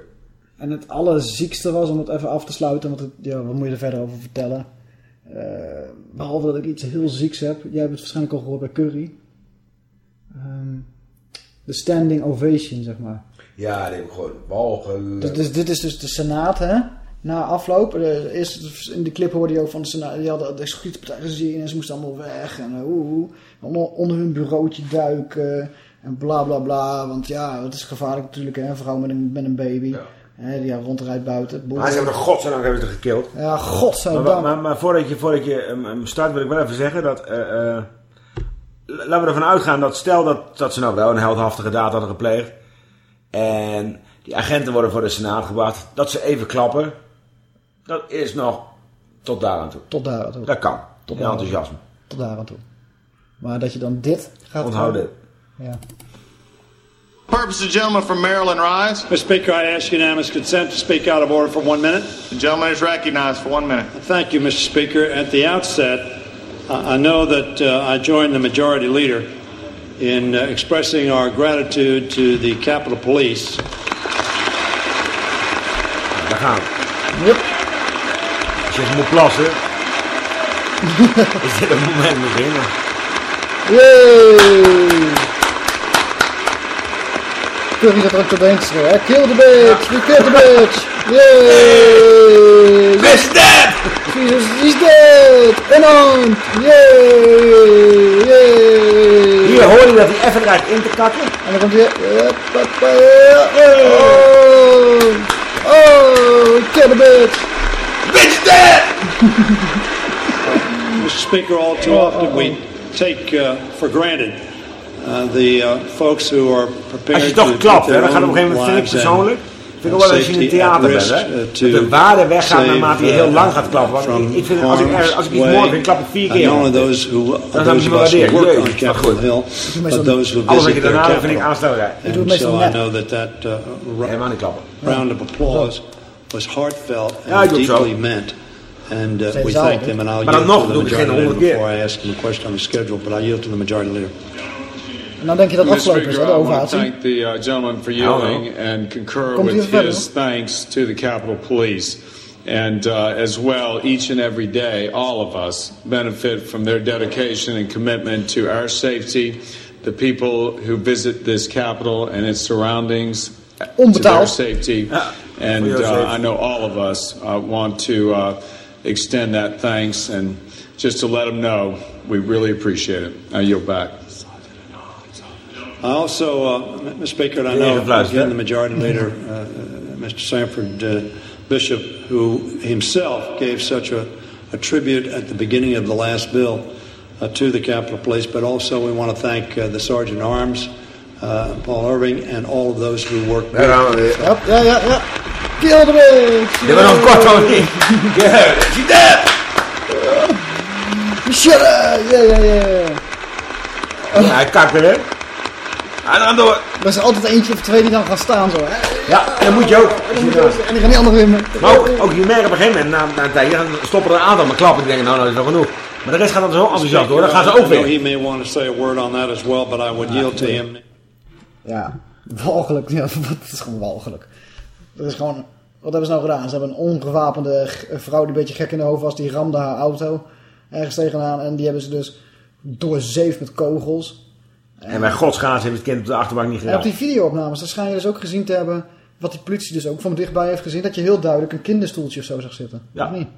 En het allerziekste was om het even af te sluiten. Want het, ja, wat moet je er verder over vertellen? Eh, behalve dat ik iets heel zieks heb. Jij hebt het waarschijnlijk al gehoord bij Curry. Ehm, de standing ovation, zeg maar. Ja, die heb ik gewoon walgelijk. Dus, dus dit is dus de Senaat, hè? Na afloop. eh, eerst in de clip hoorde je ook van de Senaat. Die hadden de schietpartij gezien en ze moesten allemaal weg. En eh, oeh, onder, onder hun bureautje duiken. En bla bla bla. Want ja, het is gevaarlijk natuurlijk, hè? Een vrouw met een, met een baby. Hè, die rondrijdt buiten. Maar ze hebben er godzijdank hebben ze er gekild. Ja, godzijdank. Maar, maar, maar voordat je, voordat je hem, hem start wil ik wel even zeggen dat... eh, eh, laten we ervan uitgaan dat stel dat, dat ze nou wel een heldhaftige daad hadden gepleegd. En die agenten worden voor de Senaat gebracht. Dat ze even klappen. Dat is nog tot daar aan toe. Tot daar aan toe. Dat kan. Tot enthousiasme. Tot daar aan toe. Maar dat je dan dit gaat... Onthoud dit. Ja. Purpose, the gentleman from Maryland rise. Mr. Speaker, I ask unanimous consent to speak out of order for one minute. The gentleman is recognized for one minute. Thank you, Mr. Speaker. At the outset, uh, I know that uh, I join the majority leader in uh, expressing our gratitude to the Capitol Police. Daar gaan we. Je moet plassen, is dit het moment misschien. Yay! Curry dat er ook te schreeuwen. hè? Kill the bitch! We kill the bitch! Yay! He's dead! Jesus, he's dead! Unarmed! Yay! Yay! Hier hoor je dat hij even eruit in te kakken. En dan komt hij... Oh! Oh! Kill the bitch! Bitch dead! Mr. Speaker, all too often we take uh, for granted uh, the uh, folks who are prepared Als je to toch klapt, hè, their dan gaat op een gegeven moment, vind ik persoonlijk, and, vind ik wel als je in een safety theater bent, hè, uh, dat to de waarde weggaat naarmate je heel lang gaat klappen. Want from ik, ik vind, als ik, harm's als ik iets mooi vind, klap ik vier keer. only those who, Dan those hebben of ze us who wel work on waardering. Capitol Hill, but those who Alles wat je visit their daarna vind ik capital. aanstellerij. Ik doe het And meestal so I net. know that that uh, Helemaal niet klappen. round of applause was heartfelt Ja, ik and doe het zo. deeply meant. And uh, we thank hè? them, and I'll yield to the doe ik het geen majority leader before I ask him a question on the schedule, but I yield to the majority leader. En dan denk je dat het Mr. afgelopen is, hè, Speaker, de I want to ovatie. thank the uh, gentleman for yielding and concur Komt u with verder, his thanks to the Capitol Police. And uh, as well, each and every day, all of us benefit from their dedication and commitment to our safety, the people who visit this Capitol and its surroundings, to their Onbetaald. safety. And uh. I know all of us uh, want to uh, extend that thanks and just to let them know we really appreciate it. I yield back. I also, uh, Mr. Speaker, and I know again the majority leader, uh, uh, Mr. Sanford uh, Bishop, who himself gave such a, a tribute at the beginning of the last bill uh, to the Capitol Police, but also we want to thank uh, the Sergeant at Arms, uh, Paul Irving, and all of those who work Daar gaan we weer. Ja, ja, ja, ja. Kill the bitch! Dit was nog kort. Yeah, she dead! Shut up! Ja, ja, ja. Ja, hij kakt er, hè. En dan door. Er is er altijd eentje of twee die dan gaan staan zo. Hè? Ja, dat moet je ook. En dan moet je ook- en die gaan die andere weer met. Maar ook, ook je merkt op een gegeven moment, na, na een tijdje, dan stoppen er een aantal met klappen. Die denken, nou, nou, dat is nog genoeg. Maar de rest gaat dan zo enthousiast door. Dan gaan ze ook weer. he may want to say a word on that as well, but I would yield to him. Ja, walgelijk. Ja, het is gewoon walgelijk. Er is gewoon... Wat hebben ze nou gedaan? Ze hebben een ongewapende vrouw die een beetje gek in de hoofd was. Die ramde haar auto ergens tegenaan. En die hebben ze dus doorzeefd met kogels. En bij godsgaas heeft het kind op de achterbank niet En op die videoopnames, daar schijn je dus ook gezien te hebben... Wat die politie dus ook van dichtbij heeft gezien. Dat je heel duidelijk een kinderstoeltje of zo zag zitten. Ja. Of niet?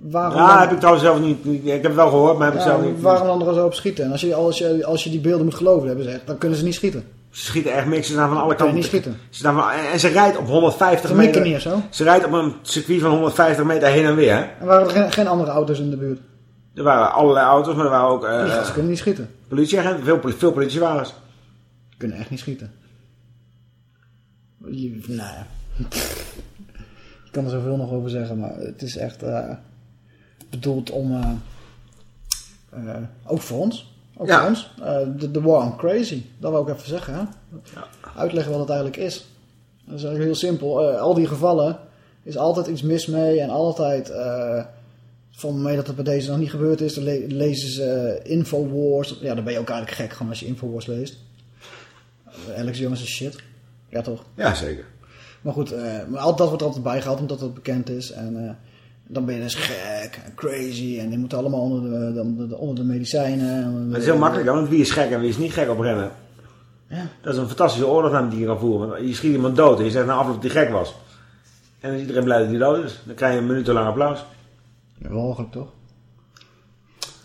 Waarom Ja, dan- heb ik trouwens zelf niet, Ik heb het wel gehoord, maar heb ik zelf niet. waarom dan er zo op schieten? En als je, als, je, als je die beelden moet geloven, hebben ze echt, dan kunnen ze niet schieten. Ze schieten echt niks. Ze staan van alle kanten. niet schieten. Ze staan van, en, ze rijdt op 150 Ze meter. niet zo. Ze rijdt op een circuit van 150 meter heen en weer. En waren er geen, geen andere auto's in de buurt? Er waren allerlei auto's, maar er waren ook eh Die gasten kunnen niet schieten. politieagenten. Veel, veel politiewagens. Die kunnen echt niet schieten. Je, nou ja. Ik kan er zoveel nog over zeggen, maar het is echt eh, bedoeld om... eh, eh, ook voor ons. Ook Ja. voor ons. Eh, De de war on crazy. Dat wil ik even zeggen. Hè? Uitleggen wat het eigenlijk is. Dat is eigenlijk heel simpel. Eh, al die gevallen is altijd iets mis mee en altijd... van mij dat het bij deze nog niet gebeurd is. Dan le- lezen ze eh, Infowars. Ja, dan ben je ook eigenlijk gek gewoon als je Infowars leest. Uh, Alex Jones is shit. Ja, toch? Ja, zeker. Maar goed, eh, maar al dat wordt er altijd bijgehaald omdat het bekend is. En eh, dan ben je dus gek en crazy. En die moeten allemaal onder de, de- onder de, onder de medicijnen. Maar het is heel makkelijk, want wie is gek en wie is niet gek op rennen? Ja. Dat is een fantastische oorlog aan die je kan voeren. Je schiet iemand dood en je zegt na afloop dat hij gek was. En dan is iedereen blij dat hij dood is. Dan krijg je een minutenlang applaus. Ja, walgelijk toch?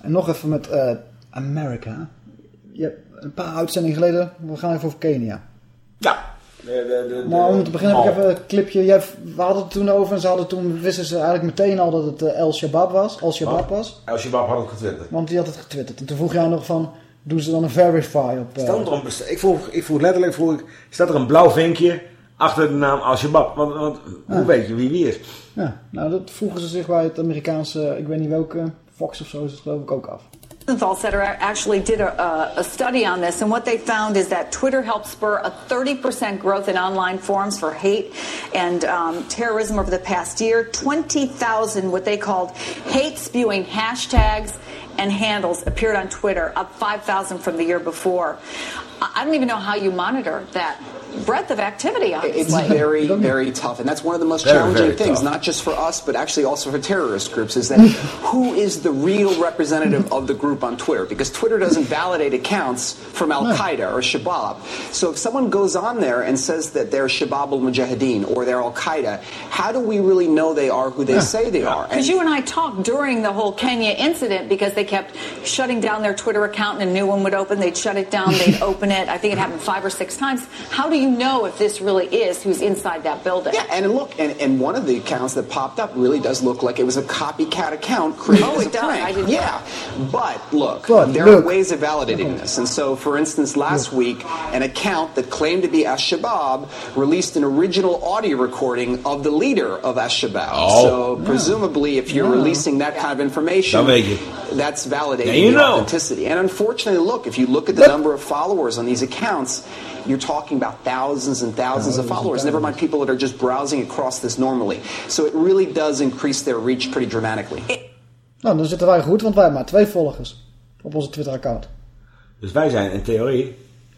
En nog even met eh Amerika. Je hebt een paar uitzendingen geleden, we gaan even over Kenia. Ja. De, de, de, Maar om te beginnen heb ik Oh. even een clipje. Jij, we hadden het toen over en ze hadden toen, wisten ze eigenlijk meteen al dat het eh, El Shabaab was. Al Shabaab was. El Shabab had het getwitterd. Want die had het getwitterd. En toen vroeg jij nog van, doen ze dan een verify op... eh, er een, ik, vroeg, ik vroeg letterlijk, vroeg ik, staat er een blauw vinkje achter de naam Al Shabab? Want, want hoe Ah. weet je wie wie is? Ja, nou dat vroegen ze zich bij het Amerikaanse, ik weet niet welke, Fox of zo is het geloof ik ook af. Rosenthal Center actually did a, a study on this, and what they found is that Twitter helped spur a 30% growth in online forums for hate and um, terrorism over the past year. 20,000 what they called hate spewing hashtags and handles appeared on Twitter, up 5,000 from the year before. I don't even know how you monitor that breadth of activity on It's display. very, very tough, and that's one of the most Very, challenging very things, tough. not just for us, but actually also for terrorist groups, is that who is the real representative of the group on Twitter? Because Twitter doesn't validate accounts from Al Qaeda or Shabab. So if someone goes on there and says that they're Shabab al Mujahideen or they're Al Qaeda, how do we really know they are who they say they are? Because you and I talked during the whole Kenya incident because they kept shutting down their Twitter account and a new one would open. They'd shut it down, they'd open it. I think it happened five or six times. How do you know if this really is who's inside that building? Yeah, and look, and, and one of the accounts that popped up really does look like it was a copycat account created Oh, as it a does. prank. I didn't- yeah, but look, But there look. are ways of validating this. And so, for instance, last week, an account that claimed to be Al-Shabaab released an original audio recording of the leader of Al-Shabaab. Oh. So presumably, if you're Yeah. releasing that kind of information, That's validating Now you the know. authenticity. And unfortunately, look, if you look at the number of followers on these accounts, you're talking about thousands and thousands of followers. Never mind people that are just browsing across this normally. So it really does increase their reach pretty dramatically. Nou, dan zitten wij goed, want wij hebben maar twee volgers op onze Twitter-account. Dus wij zijn in theorie...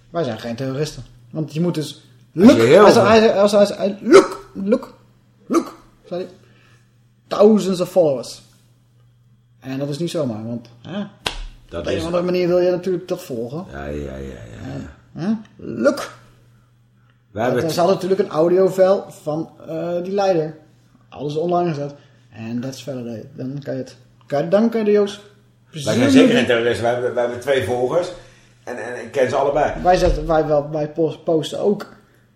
Wij zijn geen terroristen. Want je moet dus... Als Look! je heel Hij als hij, zei, look! Look! Look! Zei hij. Thousands of followers. En dat is niet zomaar, want... Hè, Dat op een of andere manier wil je natuurlijk dat volgen. Ja, ja, ja, ja. Hè? Look! Wij hebben het- Ze hadden natuurlijk een audiovel van eh, die leider. Alles online gezet. En dat is verder. Dan kan je het... Kan je, dan kan je de Joost... Wij zijn zeker geen terroristen. Wij hebben, wij hebben twee volgers. En, en ik ken ze allebei. Wij, zetten, wij, wel, wij post- posten ook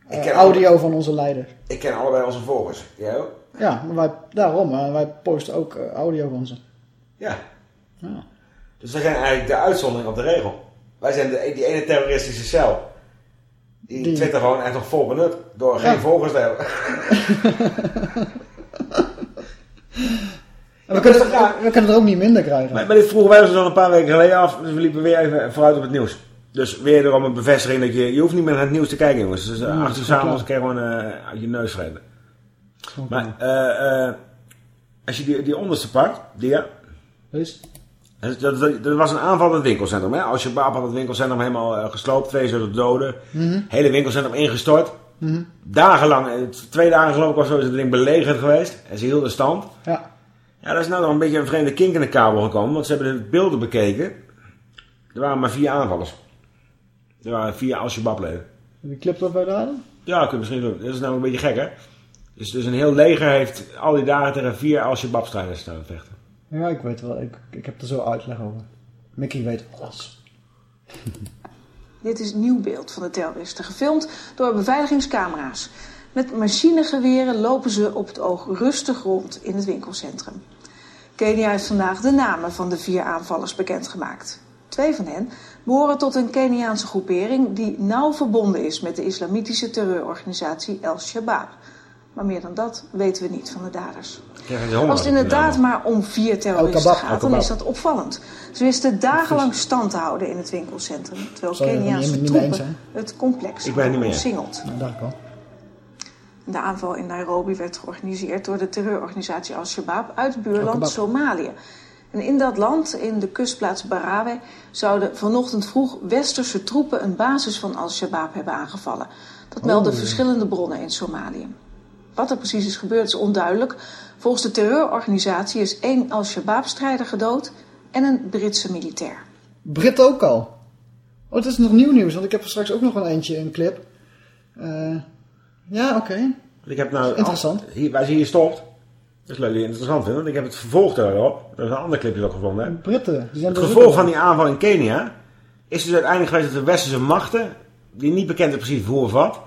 eh, audio alle- van onze leider. Ik ken allebei onze volgers. Jij ook? Ja, maar wij, daarom. eh, wij posten ook eh, audio van ze. Ja. Ja. Dus wij zijn eigenlijk de uitzondering op de regel. Wij zijn de, die ene terroristische cel. Die, Die- Twitter gewoon echt nog vol benut. Door geen Ja. volgers te hebben. En we, kunnen, we kunnen er ook niet minder krijgen. Maar, maar dit vroegen wij ons al een paar weken geleden af. Dus we liepen weer even vooruit op het nieuws. Dus weer erom een bevestiging dat je... Je hoeft niet meer naar het nieuws te kijken, jongens. Dus Ja, acht uur dat is s'avonds kan je gewoon eh, uit je neus. Gewoon Maar eh, eh, als je die, die onderste pakt, die ja... Dus? Dat, dat, dat- dat was een aanval op het winkelcentrum. Hè? Als je had het winkelcentrum helemaal eh, gesloopt. Twee zouden doden. Mhm. Hele winkelcentrum ingestort. Mhm. Dagenlang, eh, twee dagen geloof ik was het ding belegerd geweest. En ze hielden stand. Ja. Ja, daar is nou nog een beetje een vreemde kink in de kabel gekomen. Want ze hebben de beelden bekeken. Er waren maar vier aanvallers. Er waren vier Al-Shabaab-leden. Die clip dat wij hadden? Ja, kun je misschien doen. Dat is nou een beetje gek, hè? Dus, dus een heel leger heeft al die dagen tegen vier Al-Shabaab-strijders staan vechten. Ja, ik weet wel. Ik, ik heb er zo uitleg over. Mickey weet alles. Dit is nieuw beeld van de terroristen, gefilmd door beveiligingscamera's. Met machinegeweren lopen ze op het oog rustig rond in het winkelcentrum. Kenia heeft vandaag de namen van de vier aanvallers bekendgemaakt. Twee van hen behoren tot een Keniaanse groepering die nauw verbonden is met de islamitische terreurorganisatie El-Shabaab. Maar meer dan dat weten we niet van de daders. Als het inderdaad maar om vier terroristen Al-Kabaab, gaat, dan Al-Kabaab. is dat opvallend. Ze wisten dagenlang stand te houden in het winkelcentrum, terwijl Keniaanse troepen het complex omsingeld. Nou, dacht ik al. De aanval in Nairobi werd georganiseerd door de terreurorganisatie Al-Shabaab uit buurland Al-Kabaab. Somalië. En in dat land, in de kustplaats Barawe, zouden vanochtend vroeg westerse troepen een basis van Al-Shabaab hebben aangevallen. Dat melden Oh. verschillende bronnen in Somalië. Wat er precies is gebeurd is onduidelijk. Volgens de terreurorganisatie is één Al-Shabaab-strijder gedood en een Britse militair. Brit ook al. Oh, het is nog nieuw nieuws, want ik heb er straks ook nog een eentje, een clip. Eh, ja, oké. Ik heb nou... Interessant. Hier, waar ze hier stopt. Dat is leuk dat je het interessant vindt. Want ik heb het vervolg daarop. Dat is een ander clipje dat ik gevonden heb. Britten. Die zijn Het gevolg ook van die aanval in Kenia is dus uiteindelijk geweest dat de westerse machten, die niet bekend is precies of wat,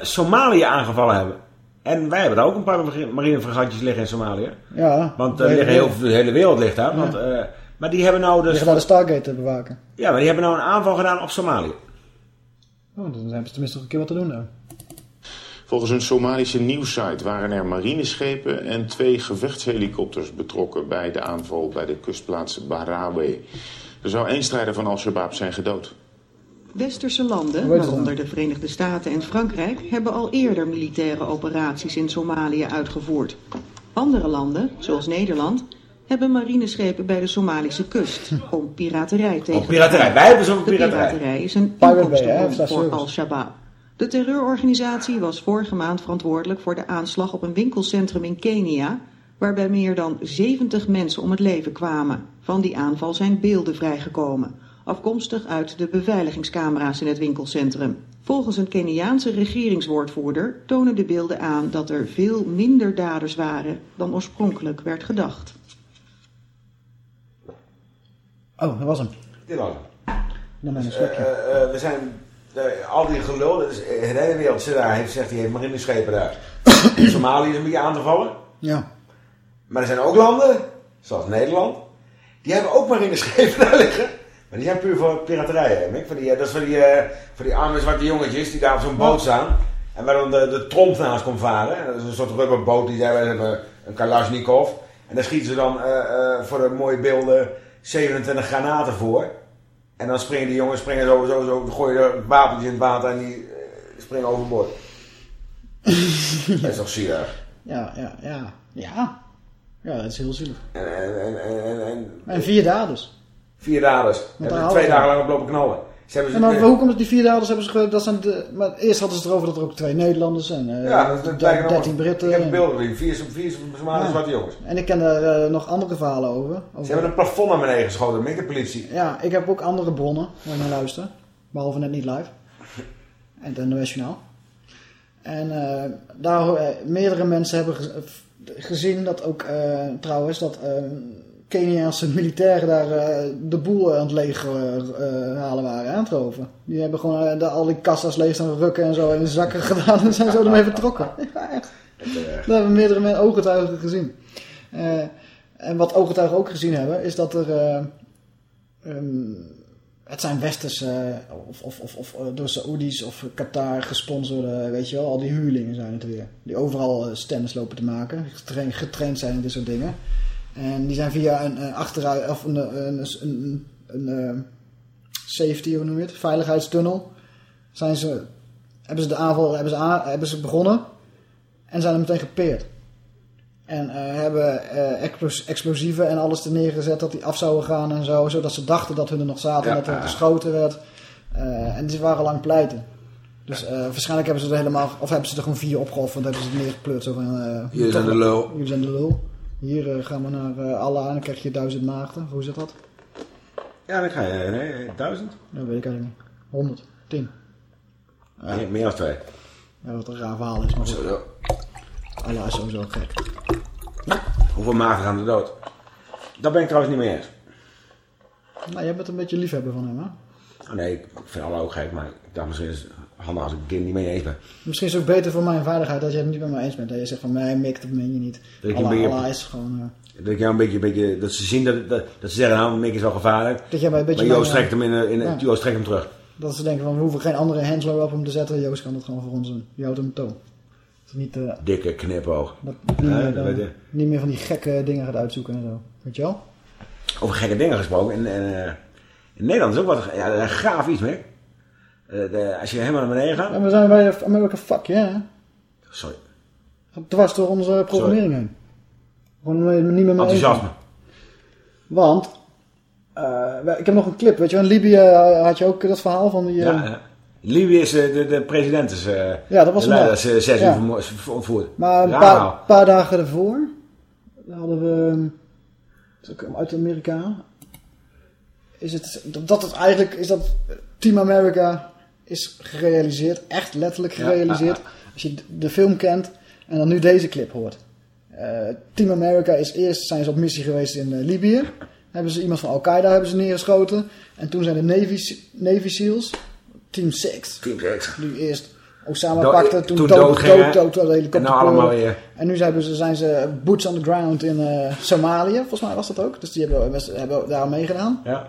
Somalië aangevallen hebben. En wij hebben daar ook een paar marinefregatjes liggen in Somalië. Ja. Want de er hele liggen heel, wereld. de hele wereld ligt daar. Ja. Want, eh, maar die hebben nou Die dus... gaan de Stargate te bewaken. Ja, maar die hebben nou een aanval gedaan op Somalië. Oh, dan hebben ze tenminste nog een keer wat te doen daar. Volgens een Somalische nieuwssite waren er marineschepen en twee gevechtshelikopters betrokken bij de aanval bij de kustplaats Barawe. Er zou één strijder van Al-Shabaab zijn gedood. Westerse landen, waaronder de Verenigde Staten en Frankrijk, hebben al eerder militaire operaties in Somalië uitgevoerd. Andere landen, zoals Nederland, hebben marineschepen bij de Somalische kust om piraterij tegen Oh, piraterij. Wij hebben zo'n De piraterij. piraterij is een inkomstenbron voor? Al-Shabaab. De terreurorganisatie was vorige maand verantwoordelijk voor de aanslag op een winkelcentrum in Kenia, waarbij meer dan 70 mensen om het leven kwamen. Van die aanval zijn beelden vrijgekomen, afkomstig uit de beveiligingscamera's in het winkelcentrum. Volgens een Keniaanse regeringswoordvoerder tonen de beelden aan dat er veel minder daders waren dan oorspronkelijk werd gedacht. Oh, dat was hem. Dit was hem. Dan ben ik een Eh, eh, we zijn, eh, al die gelul, dat is, eh, de hele wereld zit daar, heeft, zegt hij, heeft marineschepen daar. Somalië is een beetje aan te vallen. Ja. Maar er zijn ook landen, zoals Nederland, die hebben ook marineschepen daar liggen. Maar die zijn puur voor piraterij, hè, Mick. Van die, eh, dat is voor die, eh, voor die arme zwarte jongetjes die daar op zo'n boot staan. En waar dan de, de tromp naast komt varen. En dat is een soort rubberboot, die zij hebben een Kalashnikov. En daar schieten ze dan eh, voor de mooie beelden 27 granaten voor. En dan springen die jongens springen zo, zo, zo, gooien er wapentjes in het water en die springen overboord. dat is toch zielig. Ja, ja, ja. Ja. Ja, dat is heel zielig. En, en, en, en, en, En vier daders. Vier daders. Hebben twee we dagen lang op lopen knallen. Ze hebben Ja, ze, maar hoe komt het die vier daders hebben ze dat zijn de, maar eerst hadden ze het erover dat er ook twee Nederlanders en eh, ja, dat, dat lijken 13 allemaal- Britten. Ik heb en- beelden gezien. Vier, vier Somalische Ja. zwarte jongens. En ik ken er eh, nog andere verhalen over. over. Ze hebben een plafond naar beneden geschoten met de politie. Ja, ik heb ook andere bronnen waar ik naar luister. Behalve net niet live. En het NOS Journaal. En eh, daar eh, meerdere mensen hebben ge- eh, gezien dat ook eh, trouwens dat eh, Keniaanse militairen daar eh, de boel aan het leeg eh, eh, halen waren, aan het roven. Die hebben gewoon de- al die kassa's leeg staan rukken en zo in de zakken gedaan en zijn zo ermee vertrokken. Ja, echt. Dat hebben meerdere men- ooggetuigen gezien. En wat ooggetuigen ook gezien hebben, is dat er... eh, ehm, het zijn westerse, of, of, of, of door Saoedi's of Qatar gesponsorde, weet je wel, al die huurlingen zijn het weer. Die overal stands lopen te maken, getraind, getraind zijn in dit soort dingen. En die zijn via een achteruit, of een, een, een, een, een, eh, safety, hoe noem je het, veiligheidstunnel, zijn ze, hebben ze de aanval hebben ze, aan, hebben ze begonnen en zijn er meteen gepeerd. En eh, hebben eh, explos- explosieven en alles er neergezet dat die af zouden gaan en zo. Zodat ze dachten dat hun er nog zaten en Ja. dat er geschoten werd. Eh, en die waren lang pleiten. Dus waarschijnlijk hebben ze er helemaal... Of hebben ze er gewoon vier opgeofferd. Hebben ze het neergepleurd. Zo van... Jullie zijn de lul. Jullie zijn de lul. Hier eh, gaan we naar eh Allah en dan krijg je duizend maagden. Hoe zit dat? Ja, dan ga je, nee, duizend. Dat weet ik eigenlijk niet. Honderd. Tien. Meer, meer dan twee. Ja, wat een raar verhaal is. Maar goed. Zo. Allah is sowieso gek. Hoeveel maagden gaan er dood? Daar ben ik trouwens niet mee eens. Nou, jij bent een beetje liefhebber van hem, hè? Oh, nee, ik vind Allah ook gek, maar ik dacht misschien is handig als ik het niet mee eens ben. Misschien is het ook beter voor mijn veiligheid dat jij het niet met me eens bent. Dat je zegt van mij, Mick, dat meen je niet. Dat ik Allah, een beetje- Allah is gewoon... eh, Dat, ik jou een beetje, een beetje, dat ze zien dat, dat, dat ze zeggen, nou, Mick is wel gevaarlijk. Dat jij mij een beetje maar Joost trekt hem, in, in, ja. Joost trekt hem terug. dat ze denken van we hoeven geen andere Henslow op hem te zetten. Joost kan dat gewoon voor ons doen. Je houdt hem in toon. Niet, eh, Dikke knipoog. dat, niet, Ja, meer, dan- niet meer van die gekke dingen gaat uitzoeken en zo. Weet je wel? Over gekke dingen gesproken. In, in, eh, in Nederland is ook wat ja, gaaf iets, Mick. Eh, de, als je helemaal naar beneden gaat. En we zijn bij America Fuck, ja. hè? Sorry. Dwars door onze programmering heen. Gewoon niet meer met me eens. Enthousiasme. Want, eh, ik heb nog een clip. Weet je in Libië eh, had je ook dat verhaal van die... Ja, ja. Libië is de, de president is. Ja, dat was de leider eh, zes Ja. uur ontvoerd. Maar een paar, dagen ervoor hadden we, ehm, ook uit Amerika, is het, dat, dat het eigenlijk, is dat Team America is gerealiseerd, echt letterlijk Ja, gerealiseerd. Als je de film kent en dan nu deze clip hoort. Eh, Team America is eerst, zijn ze op missie geweest in eh, Libië. Hebben ze iemand van Al-Qaeda hebben ze neergeschoten. En toen zijn de Navy, Navy SEALs, Team 6. Team 6. Die eerst Osama Do- pakte, toen, toen dood, dood dood, gingen. dood, dood, de helikopter En nou allemaal pleurde. weer. En nu zijn ze, zijn ze boots on the ground in eh, Somalië. Volgens mij was dat ook. Dus die hebben, hebben daar meegedaan. Ja.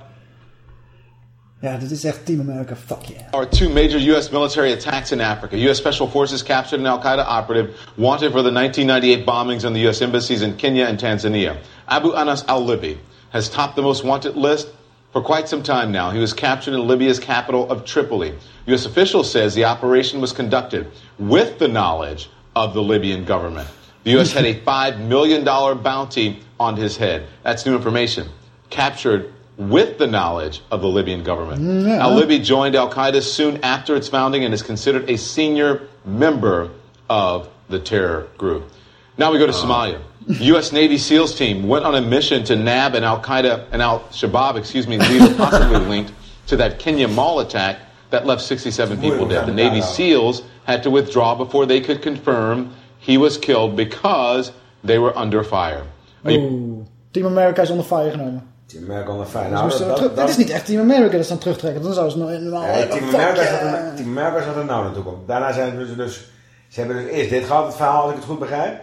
Ja, dit is echt Team America. Fuck yeah. are two major U.S. military attacks in Africa. U.S. Special Forces captured an Al Qaeda operative wanted for the 1998 bombings on the U.S. embassies in Kenya and Tanzania. Abu Anas al Libi has topped the most wanted list for quite some time now. He was captured in Libya's capital of Tripoli. U.S. officials says the operation was conducted with the knowledge of the Libyan government. The U.S. had a $5 million bounty on his head. That's new information captured with the knowledge of the Libyan government. Yeah. Al Libi joined Al Qaeda soon after its founding and is considered a senior member of the terror group. Now we go to uh. Somalia. U.S. Navy SEALs team went on a mission to nab an Al Qaeda and Al Shabaab, excuse me, leader possibly linked to that Kenya mall attack that left 67 people dead. The Navy SEALs had to withdraw before they could confirm he was killed because they were under fire. Oeh. Team America is onder fire genomen. Team America onder. Dus dat, is niet echt Team America dat ze dan terugtrekken. Dan zouden ze nog Team America, yeah. zat er, Team America zat er nou naartoe komen. Daarna zijn ze dus... Ze hebben dus eerst dit gehad, het verhaal, als ik het goed begrijp.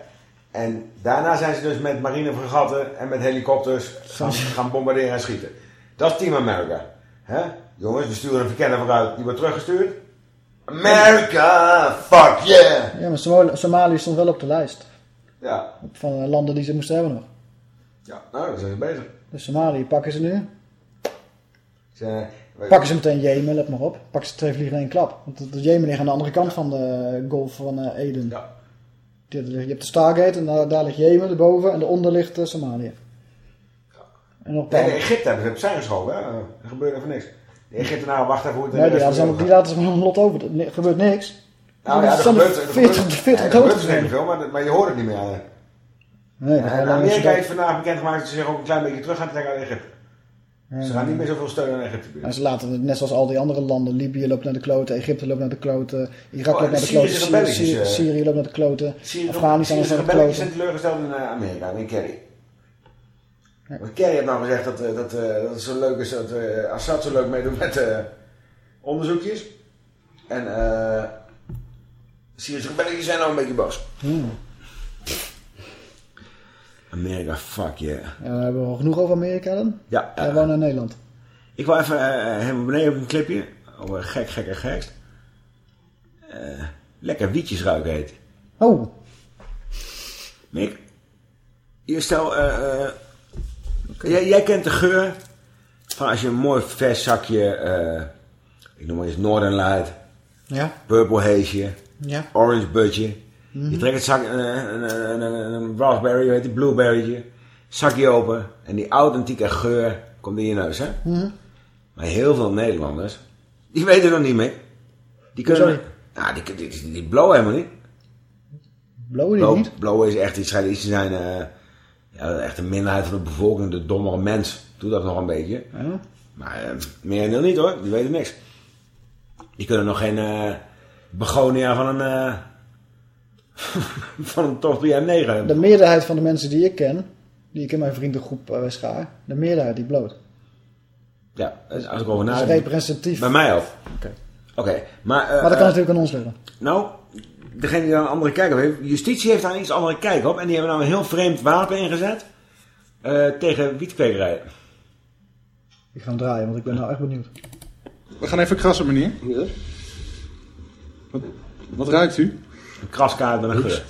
En daarna zijn ze dus met marinefregatten en met helikopters gaan, gaan bombarderen en schieten. Dat is Team America. Hè? Jongens, we sturen een verkenner vooruit, die wordt teruggestuurd. America, fuck yeah! Ja, maar Somalië, Somalië stond wel op de lijst. Ja. Van eh, landen die ze moesten hebben nog. Ja, nou, daar zijn ze bezig. Dus Somalië pakken ze nu. Ze, Pakken ze meteen Jemen, let maar op. Pakken ze twee vliegen in één klap. Want het Jemen ligt aan de andere kant van de golf van eh, Eden. Ja. Je, hebt de Stargate en daar, daar ligt Jemen erboven en daaronder ligt eh, Somalië. En nog Nee, de Egypte hebben ze op zijn geschoven, hè? Er gebeurt even niks. De Egyptenaren wachten even hoe het Nee, de die, de die laten ze maar een lot over. Er gebeurt niks. Nou ja, er gebeurt, er 40, gebeurt, 40 nee, er gebeurt dus veel, maar, maar je hoort het niet meer. Nee, En Amerika heeft vandaag bekendgemaakt dat ze zich ook een klein beetje terug gaan trekken uit Egypte. Ze gaan niet meer zoveel steun aan Egypte bieden. En ze laten het net zoals al die andere landen. Libië loopt naar de kloten, Egypte loopt naar de kloten, Irak Oh, loopt naar de kloten, Syrië, eh. Syrië loopt naar de kloten, Afghanistan is naar de rebelletjes zijn kloten. teleurgesteld in Amerika, in Kerry. Kerry heeft nou gezegd dat, eh, dat, eh, dat het zo leuk is dat Assad zo leuk meedoet met onderzoekjes. En eh Syrische rebelletjes zijn nou een beetje boos. Hmm. Amerika, fuck yeah. Ja, hebben we al genoeg over Amerika dan? Ja. Wij wonen in Nederland. Ik wil even eh, helemaal beneden op een clipje. Over gek, gek en gekst. Eh, lekker wietjes ruiken heet. Oh. Mick, je stel, eh, eh, jij, jij kent de geur van als je een mooi vers zakje, eh, ik noem maar eens Northern Light, Ja. Purple Hazeje, Ja. Orange Budje. Je trekt het zak, eh, een, een, een, een raspberry, je, blueberrytje, zakje open en die authentieke geur komt in je neus, hè? Mhm. Maar heel veel Nederlanders, die weten nog niet meer. Die kunnen, Sorry. ja, die, die, die, die blowen helemaal niet. Blowen die Blow, niet? blowen is echt iets, iets te zijn, eh, ja, echt een minderheid van de bevolking, de dommere mens, doet dat nog een beetje. Maar eh meer dan niet hoor, die weten niks. Die kunnen nog geen begonia van een, van een top 3 en 9 De meerderheid van de mensen die ik ken, die ik in mijn vriendengroep uh, schaar, de meerderheid die bloot. Ja, als ik over Dat is nadenk. representatief. Bij mij ook. Oké. Oké, maar... eh, Maar dat kan eh, natuurlijk aan ons liggen. Nou, degene die daar een andere kijk op heeft... Justitie heeft daar een iets andere kijk op. En die hebben nou een heel vreemd wapen ingezet. eh, tegen wietkwekerij. Ik ga hem draaien, want ik ben nou echt benieuwd. We gaan even krassen, meneer. Wat, wat ruikt u? Een kraskaart met een geur.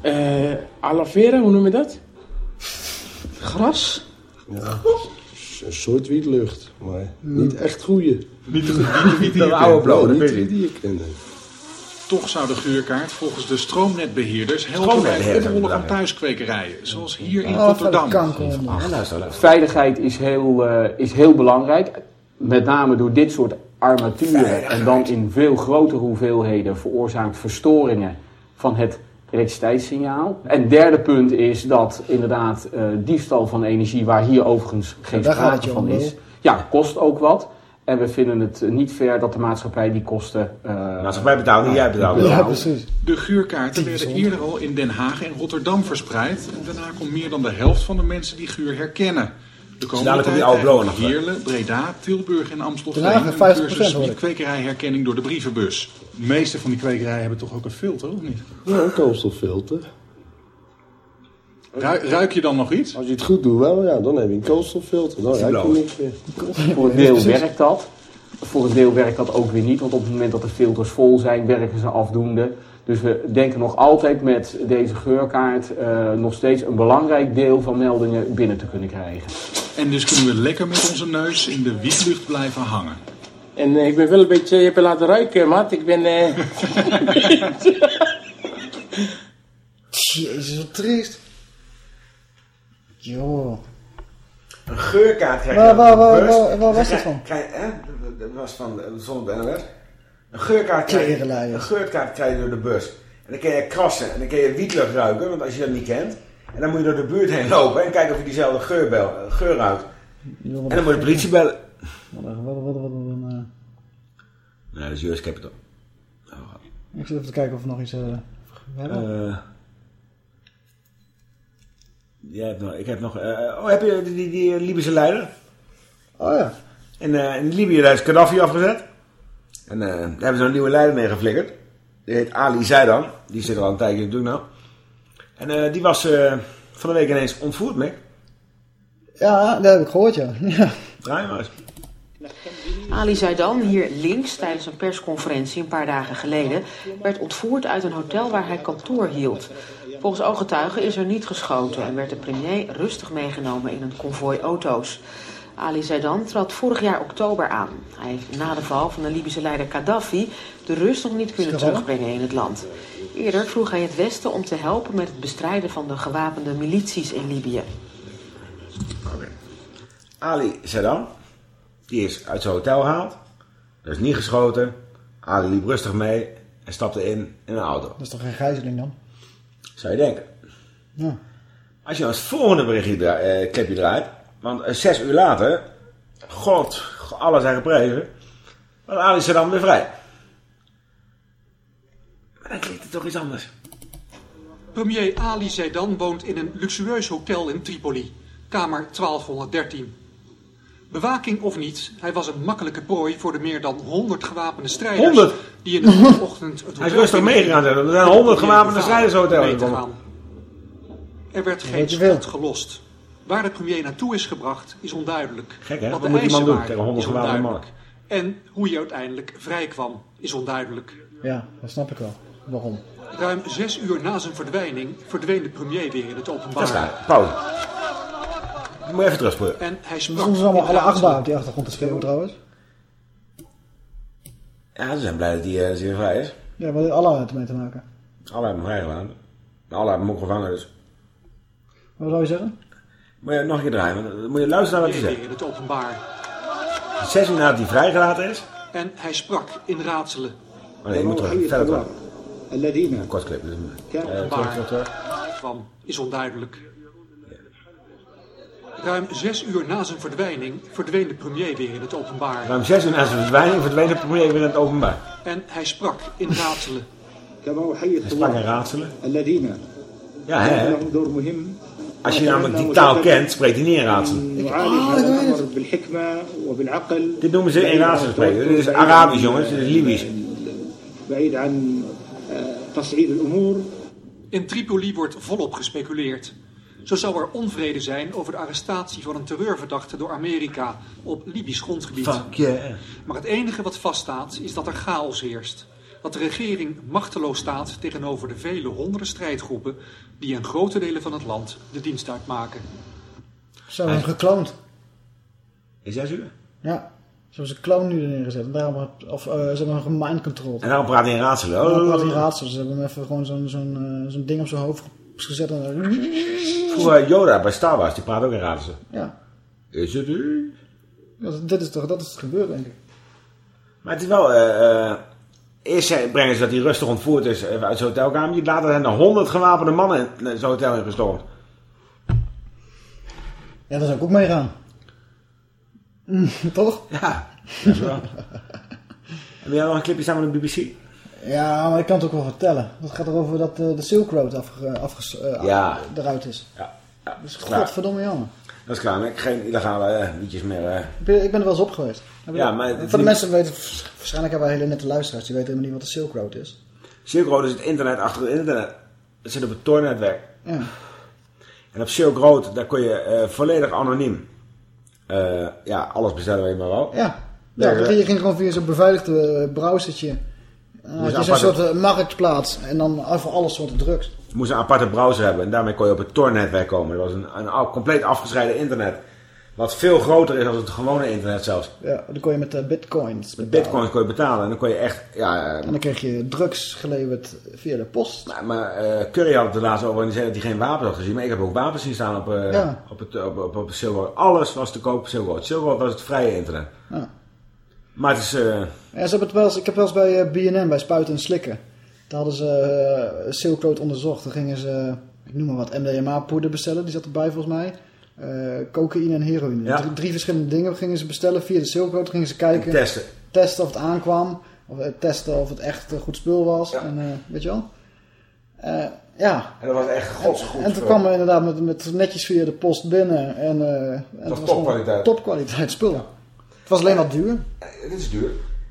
Eh aloe vera, hoe noem je dat? Gras? Ja, een soort wietlucht, maar niet echt goede. Niet de, niet de oude kent. blauw, dat niet weet die ik. die ik ken. Toch zou de geurkaart volgens de stroomnetbeheerders helpen bij het oprollen van thuiskwekerijen. Zoals hier in Oh, Rotterdam. luister. Veiligheid is heel, eh, is heel belangrijk. Met name door dit soort armaturen en dan in veel grotere hoeveelheden veroorzaakt verstoringen van het elektriciteitssignaal. En derde punt is dat inderdaad eh, diefstal van energie, waar hier overigens geen sprake van om, is, ja, kost ook wat. En we vinden het niet fair dat de maatschappij die kosten... eh, Maatschappij betaalt niet, jij betaalt. Ja, precies. De geurkaarten werden eerder al in Den Haag en Rotterdam verspreid. En daarna komt meer dan de helft van de mensen die geur herkennen. De komende dadelijk tijd oude nog Heerlen, Breda, Tilburg en Amstelveen een heeft 50% cursus kwekerijherkenning door de brievenbus. De meeste van die kwekerijen hebben toch ook een filter, of niet? Ja, een koolstofilter. Ruik, ruik je dan nog iets? Als je het goed doet wel, ja, dan heb je een koolstoffilter. Dan ruik je blauw. niks meer. Voor een deel werkt dat. Voor een deel werkt dat ook weer niet, want op het moment dat de filters vol zijn, werken ze afdoende. Dus we denken nog altijd met deze geurkaart eh, nog steeds een belangrijk deel van meldingen binnen te kunnen krijgen. En dus kunnen we lekker met onze neus in de wietlucht blijven hangen. En eh, ik ben wel een beetje, je hebt me laten ruiken, maat. Ik ben... eh, Jezus, wat triest. Joh. Een geurkaart krijg je Waar- de waar- waar- bus. waar- waar was dat van? Krijg, hè? Dat- was van, dat Een geurkaart krijg je, een geurkaart krijg je door de bus. En dan kun je krassen en dan kun je wietlucht ruiken, want als je dat niet kent. En dan moet je door de buurt heen lopen en kijken of je diezelfde geur, bel, eh, geur ruikt. Joh, wat En dan moet je de politie bellen. Wat, wat, wat, wat, wat een, eh, Nee, dat is US Capital. Ik zit even te kijken of we nog iets eh, hebben. Nog, ik heb nog... oh, heb je die, die, die Libische leider? Oh ja. In, eh, in Libië daar is Gaddafi afgezet. En eh, daar hebben ze een nieuwe leider mee geflikkerd. Die heet Ali Zaidan. Die zit er al een tijdje natuurlijk nou. En eh, die was eh, van de week ineens ontvoerd, Mick. Ja, dat heb ik gehoord, ja. ja. Draai maar eens. Ali Zaidan, hier links tijdens een persconferentie een paar dagen geleden, werd ontvoerd uit een hotel waar hij kantoor hield. Volgens ooggetuigen is er niet geschoten en werd de premier rustig meegenomen in een konvooi auto's. Ali Zaidan trad vorig jaar oktober aan. Hij heeft na de val van de Libische leider Gaddafi de rust nog niet kunnen terugbrengen in het land. Eerder vroeg hij het Westen om te helpen met het bestrijden van de gewapende milities in Libië. Ali Zaidan. Die is uit zijn hotel gehaald. Er is niet geschoten. Ali liep rustig mee en stapte in in een auto. Dat is toch geen gijzeling dan? Zou je denken. Ja. Als je nou het volgende berichtje dra eh, clipje draait. Want eh, zes uur later. God, alles zijn geprezen. Was Ali Saddam weer vrij. Maar dan klinkt het toch iets anders. Premier Ali Zaidan woont in een luxueus hotel in Tripoli, kamer 1213. Bewaking of niet, hij was een makkelijke prooi voor de meer dan 100 gewapende strijders 100? die in de ochtend het Hij is rustig meegegaan. Er zijn met 100 de gewapende strijders in het hotel. Er werd geen schot gelost. Waar de premier naartoe is gebracht is onduidelijk. Gek, hè? Wat Wat de moet die man eisen doen waren, tegen 100 is gewapende onduidelijk. En hoe hij uiteindelijk vrij kwam is onduidelijk. Ja, dat snap ik wel. Waarom? Ruim zes uur na zijn verdwijning verdween de premier weer in het Dat is openbaar. klaar. Pauze. Moet je even terugspoelen. En hij sprak ze allemaal alle achtbaan op die achtergrond te schreeuwen trouwens. Ja, ze zijn blij dat hij eh, weer vrij is. Ja, maar alle had ermee te maken. Alle hebben hem vrijgelaten. Alle hebben hem ook gevangen, dus... Wat zou je zeggen? Moet je nog een keer draaien. Moet je luisteren naar wat hij zegt. In het openbaar. Zes uur na die vrijgelaten is. En hij sprak in raadselen. Oh nee, je moet terug. Verder terug. Een kort clip. Dus, eh, eh, Van is onduidelijk. Ruim zes uur na zijn verdwijning verdween de premier weer in het openbaar. Ruim zes uur na zijn verdwijning verdween de premier weer in het openbaar. En hij sprak in raadselen. hij sprak in raadselen. Ja, hè? Als je namelijk die taal kent, spreekt hij niet in raadselen. Dit noemen ze in raadselen spreken. Dit is Arabisch, jongens. Dit is Libisch. In Tripoli wordt volop gespeculeerd. Zo zou er onvrede zijn over de arrestatie van een terreurverdachte door Amerika op Libisch grondgebied. Fuck yeah. Maar het enige wat vaststaat is dat er chaos heerst. Dat de regering machteloos staat tegenover de vele honderden strijdgroepen die in grote delen van het land de dienst uitmaken. Ze hebben hem gekloond. In zes uur? Ja. Ze hebben clone nu neergezet. En daarom, of eh, ze hebben hem gemindcontrolled. En daarom praat hij in raadselen. Oh. praat hij raadselen. Ze hebben hem even gewoon zo'n zo'n eh, zo'n ding op zijn hoofd gezet. En, Vroeger Yoda bij Star Wars, die praat ook in raadselen. Ja. Is het u? Dat, dit is toch, dat is het gebeurd, denk ik. Maar het is wel... eh eh, eerst zei- brengen ze dat hij rustig ontvoerd is even uit zijn hotelkamer. Later zijn er honderd gewapende mannen in zijn hotel ingestormd. Ja, daar zou ik ook meegaan. Mm, toch? Ja. Dat is wel. Heb jij nog een clipje samen met de BBC? Ja, maar ik kan het ook wel vertellen. Dat gaat erover dat eh, de Silk Road afge, afges, eh, Ja. eruit is. Ja. ja. Dus Klaar. godverdomme jammer. Dat is klaar. ik- Geen illegale eh, liedjes meer. eh. Ik ben, ik ben er wel eens op geweest. Ja, maar het is Voor de niet- mensen weten, waarschijnlijk hebben we hele nette luisteraars, die weten helemaal niet wat de Silk Road is. Silk Road is het internet achter het internet. Het zit op het Tor-netwerk. Ja. En op Silk Road, daar kon je eh, volledig anoniem ja, alles bestellen je maar wou. Ja, ja je ging gewoon via zo'n beveiligde browsertje. Uh, Dus had je zo'n apart- soort marktplaats en dan voor alles soorten drugs. Je moest een aparte browser hebben en daarmee kon je op het Tor-netwerk komen. Dat was een, een compleet afgescheiden internet. Wat veel groter is dan het gewone internet zelfs. Ja, dan kon je met eh, bitcoins Met betalen. bitcoins kon je betalen. En dan kon je echt... Ja, eh, En dan kreeg je drugs geleverd via de post. maar, maar eh, Curry had het er laatst over en die zei dat hij geen wapens had gezien. Maar ik heb ook wapens zien staan op, eh, Ja. op, het, op, op, op Silver. Alles was te koop op Silver. Silver was het vrije internet. Ja. Maar het is... eh, Ja, ze hebben het wel eens, ik heb wel eens bij BNN, bij Spuiten en Slikken. Daar hadden ze Silk Road onderzocht. Dan gingen ze, ik noem maar wat, MDMA-poeder bestellen. Die zat erbij volgens mij. Eh, cocaïne en heroïne. Ja. Drie, drie verschillende dingen gingen ze bestellen via de Silk Road. Gingen ze kijken. testen. Testen of het aankwam. Of eh, testen of het echt goed spul was. En, weet je wel? Ja. En dat was echt godsgoed En toen spul. kwam er inderdaad met, met netjes via de post binnen. En, en het was topkwaliteit. Topkwaliteit spul. Het was alleen wat duur. Het is duur.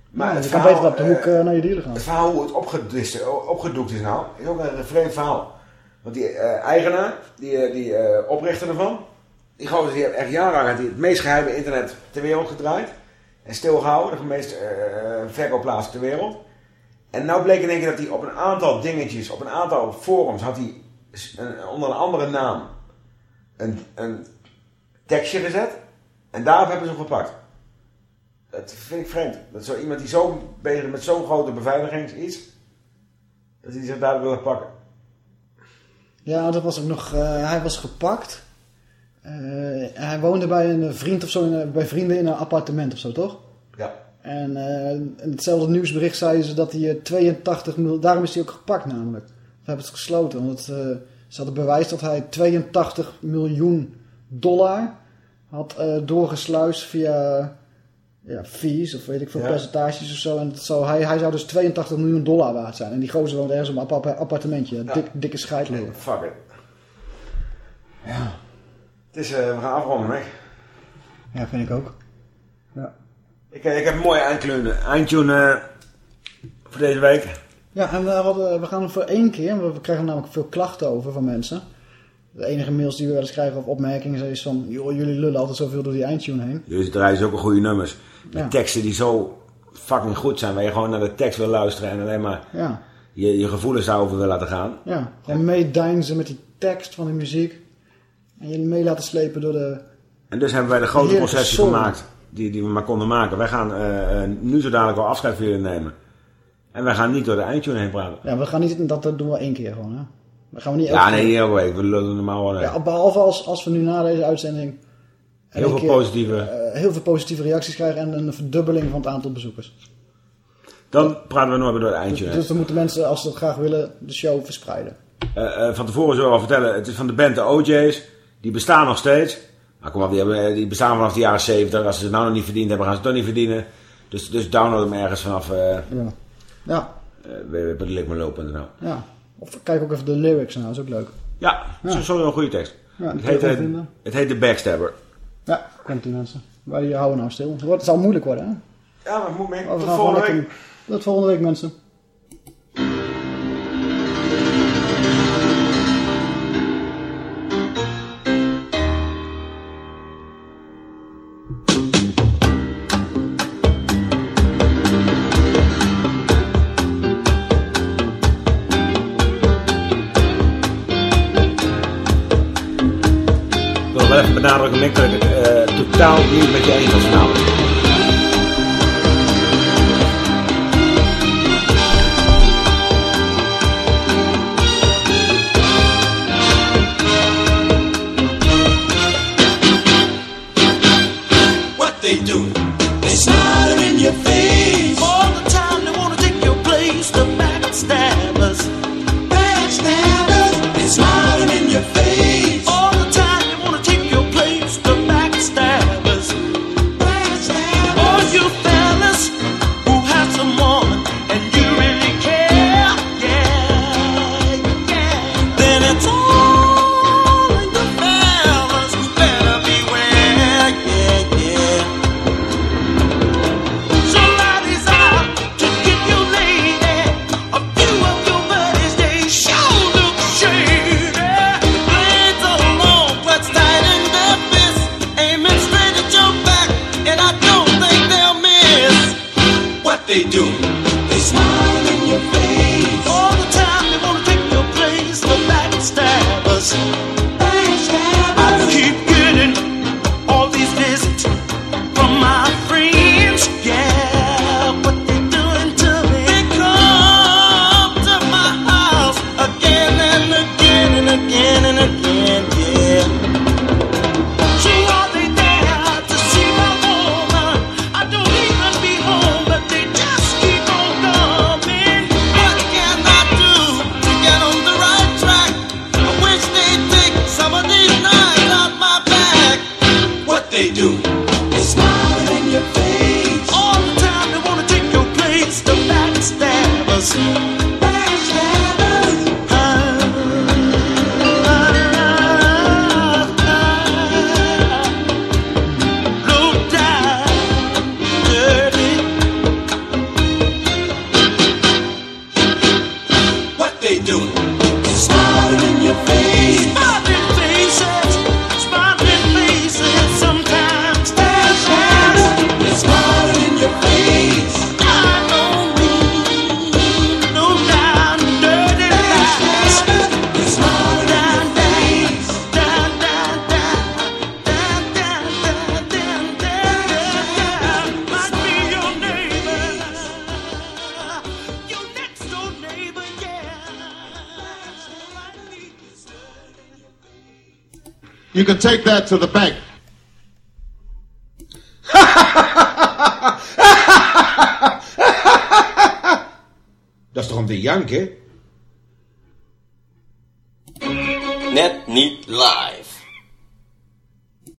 Maar je kan beter op de hoek eh, eh, naar je dealer gaan. Het verhaal hoe het opgedist, opgedoekt is nou, is ook een vreemd verhaal. Want die eh, eigenaar, die, eh, die eh, oprichter ervan, die gozer die heeft echt jarenlang het meest geheime internet ter wereld gedraaid. En stilgehouden, de meest eh verkoopplaats ter wereld. En nou bleek in één keer dat hij op een aantal dingetjes, op een aantal forums, had hij een- onder een andere naam een, een tekstje gezet. En daarop hebben ze hem gepakt. Dat vind ik vreemd. Dat zo iemand die zo bezig is met zo'n grote beveiligingsiets, dat hij zich daar wil pakken. Ja, dat was ook nog. eh, hij was gepakt. Eh, hij woonde bij een vriend of zo, in, bij vrienden in een appartement of zo, toch? Ja. En eh, in hetzelfde nieuwsbericht zeiden ze dat hij eh, 82 miljoen. Daarom is hij ook gepakt, namelijk. We hebben het gesloten, want het, ze hadden bewijs dat hij 82 miljoen dollar had doorgesluist via ja, fees of weet ik veel Ja. percentages of zo. En zou, hij, hij zou dus 82 miljoen dollar waard zijn. En die gozer woont ergens op een appa- appartementje. Ja. Dik, dikke scheidleer. Fuck it. Ja. Het is, eh, we gaan afronden, hè? Ja, vind ik ook. Ja. Ik, eh, ik heb een mooie eindtune, eindtune eh, voor deze week. Ja, en we, hadden, we gaan voor één keer, we krijgen namelijk veel klachten over van mensen. De enige mails die we wel eens krijgen of opmerkingen is van, joh, jullie lullen altijd zoveel door die eindtune heen. Jullie draaien zulke goede nummers. Met Ja. teksten die zo fucking goed zijn, waar je gewoon naar de tekst wil luisteren en alleen maar Ja, je, je gevoelens daarover wil laten gaan. ja. Gewoon meedeinzen met die tekst van de muziek. En je mee laten slepen door de... En dus hebben wij de grote concessie gemaakt die, die we maar konden maken. Wij gaan eh, eh, nu zo dadelijk wel afscheid van jullie nemen. En wij gaan niet door de eindtune heen praten. Ja, we gaan niet, dat doen we één keer gewoon, hè. Dat gaan we niet Ja, keer. nee, week. We lullen normaal wel. Ja, behalve als, als we nu na deze uitzending... Heel veel keer, positieve- eh, heel veel positieve reacties krijgen en een verdubbeling van het aantal bezoekers. Dan praten we nooit meer door de eindtune Dus, heen. dus dan moeten mensen, als ze dat graag willen, de show verspreiden. Eh, eh, van tevoren zullen we al vertellen, het is van de band de OJ's. Die bestaan nog steeds. Maar kom op, die, hebben, die bestaan vanaf de jaren 70. Als ze het nou nog niet verdiend hebben, gaan ze het toch niet verdienen. Dus, dus download hem ergens vanaf uh, Ja. Ja, www.likmeloop.nl ja. Of kijk ook even de lyrics nou, is ook leuk. Ja, dat is sowieso een goede tekst. Ja, het, heet, het, vinden. het heet de Backstabber. Ja, komt die mensen. Wij houden nou stil. Het, wordt, het zal moeilijk worden, hè? Ja, maar moet mee. Tot volgende week. Tot volgende week, mensen. Dat ik het eh, totaal niet met je eens was vanavond. To the bank.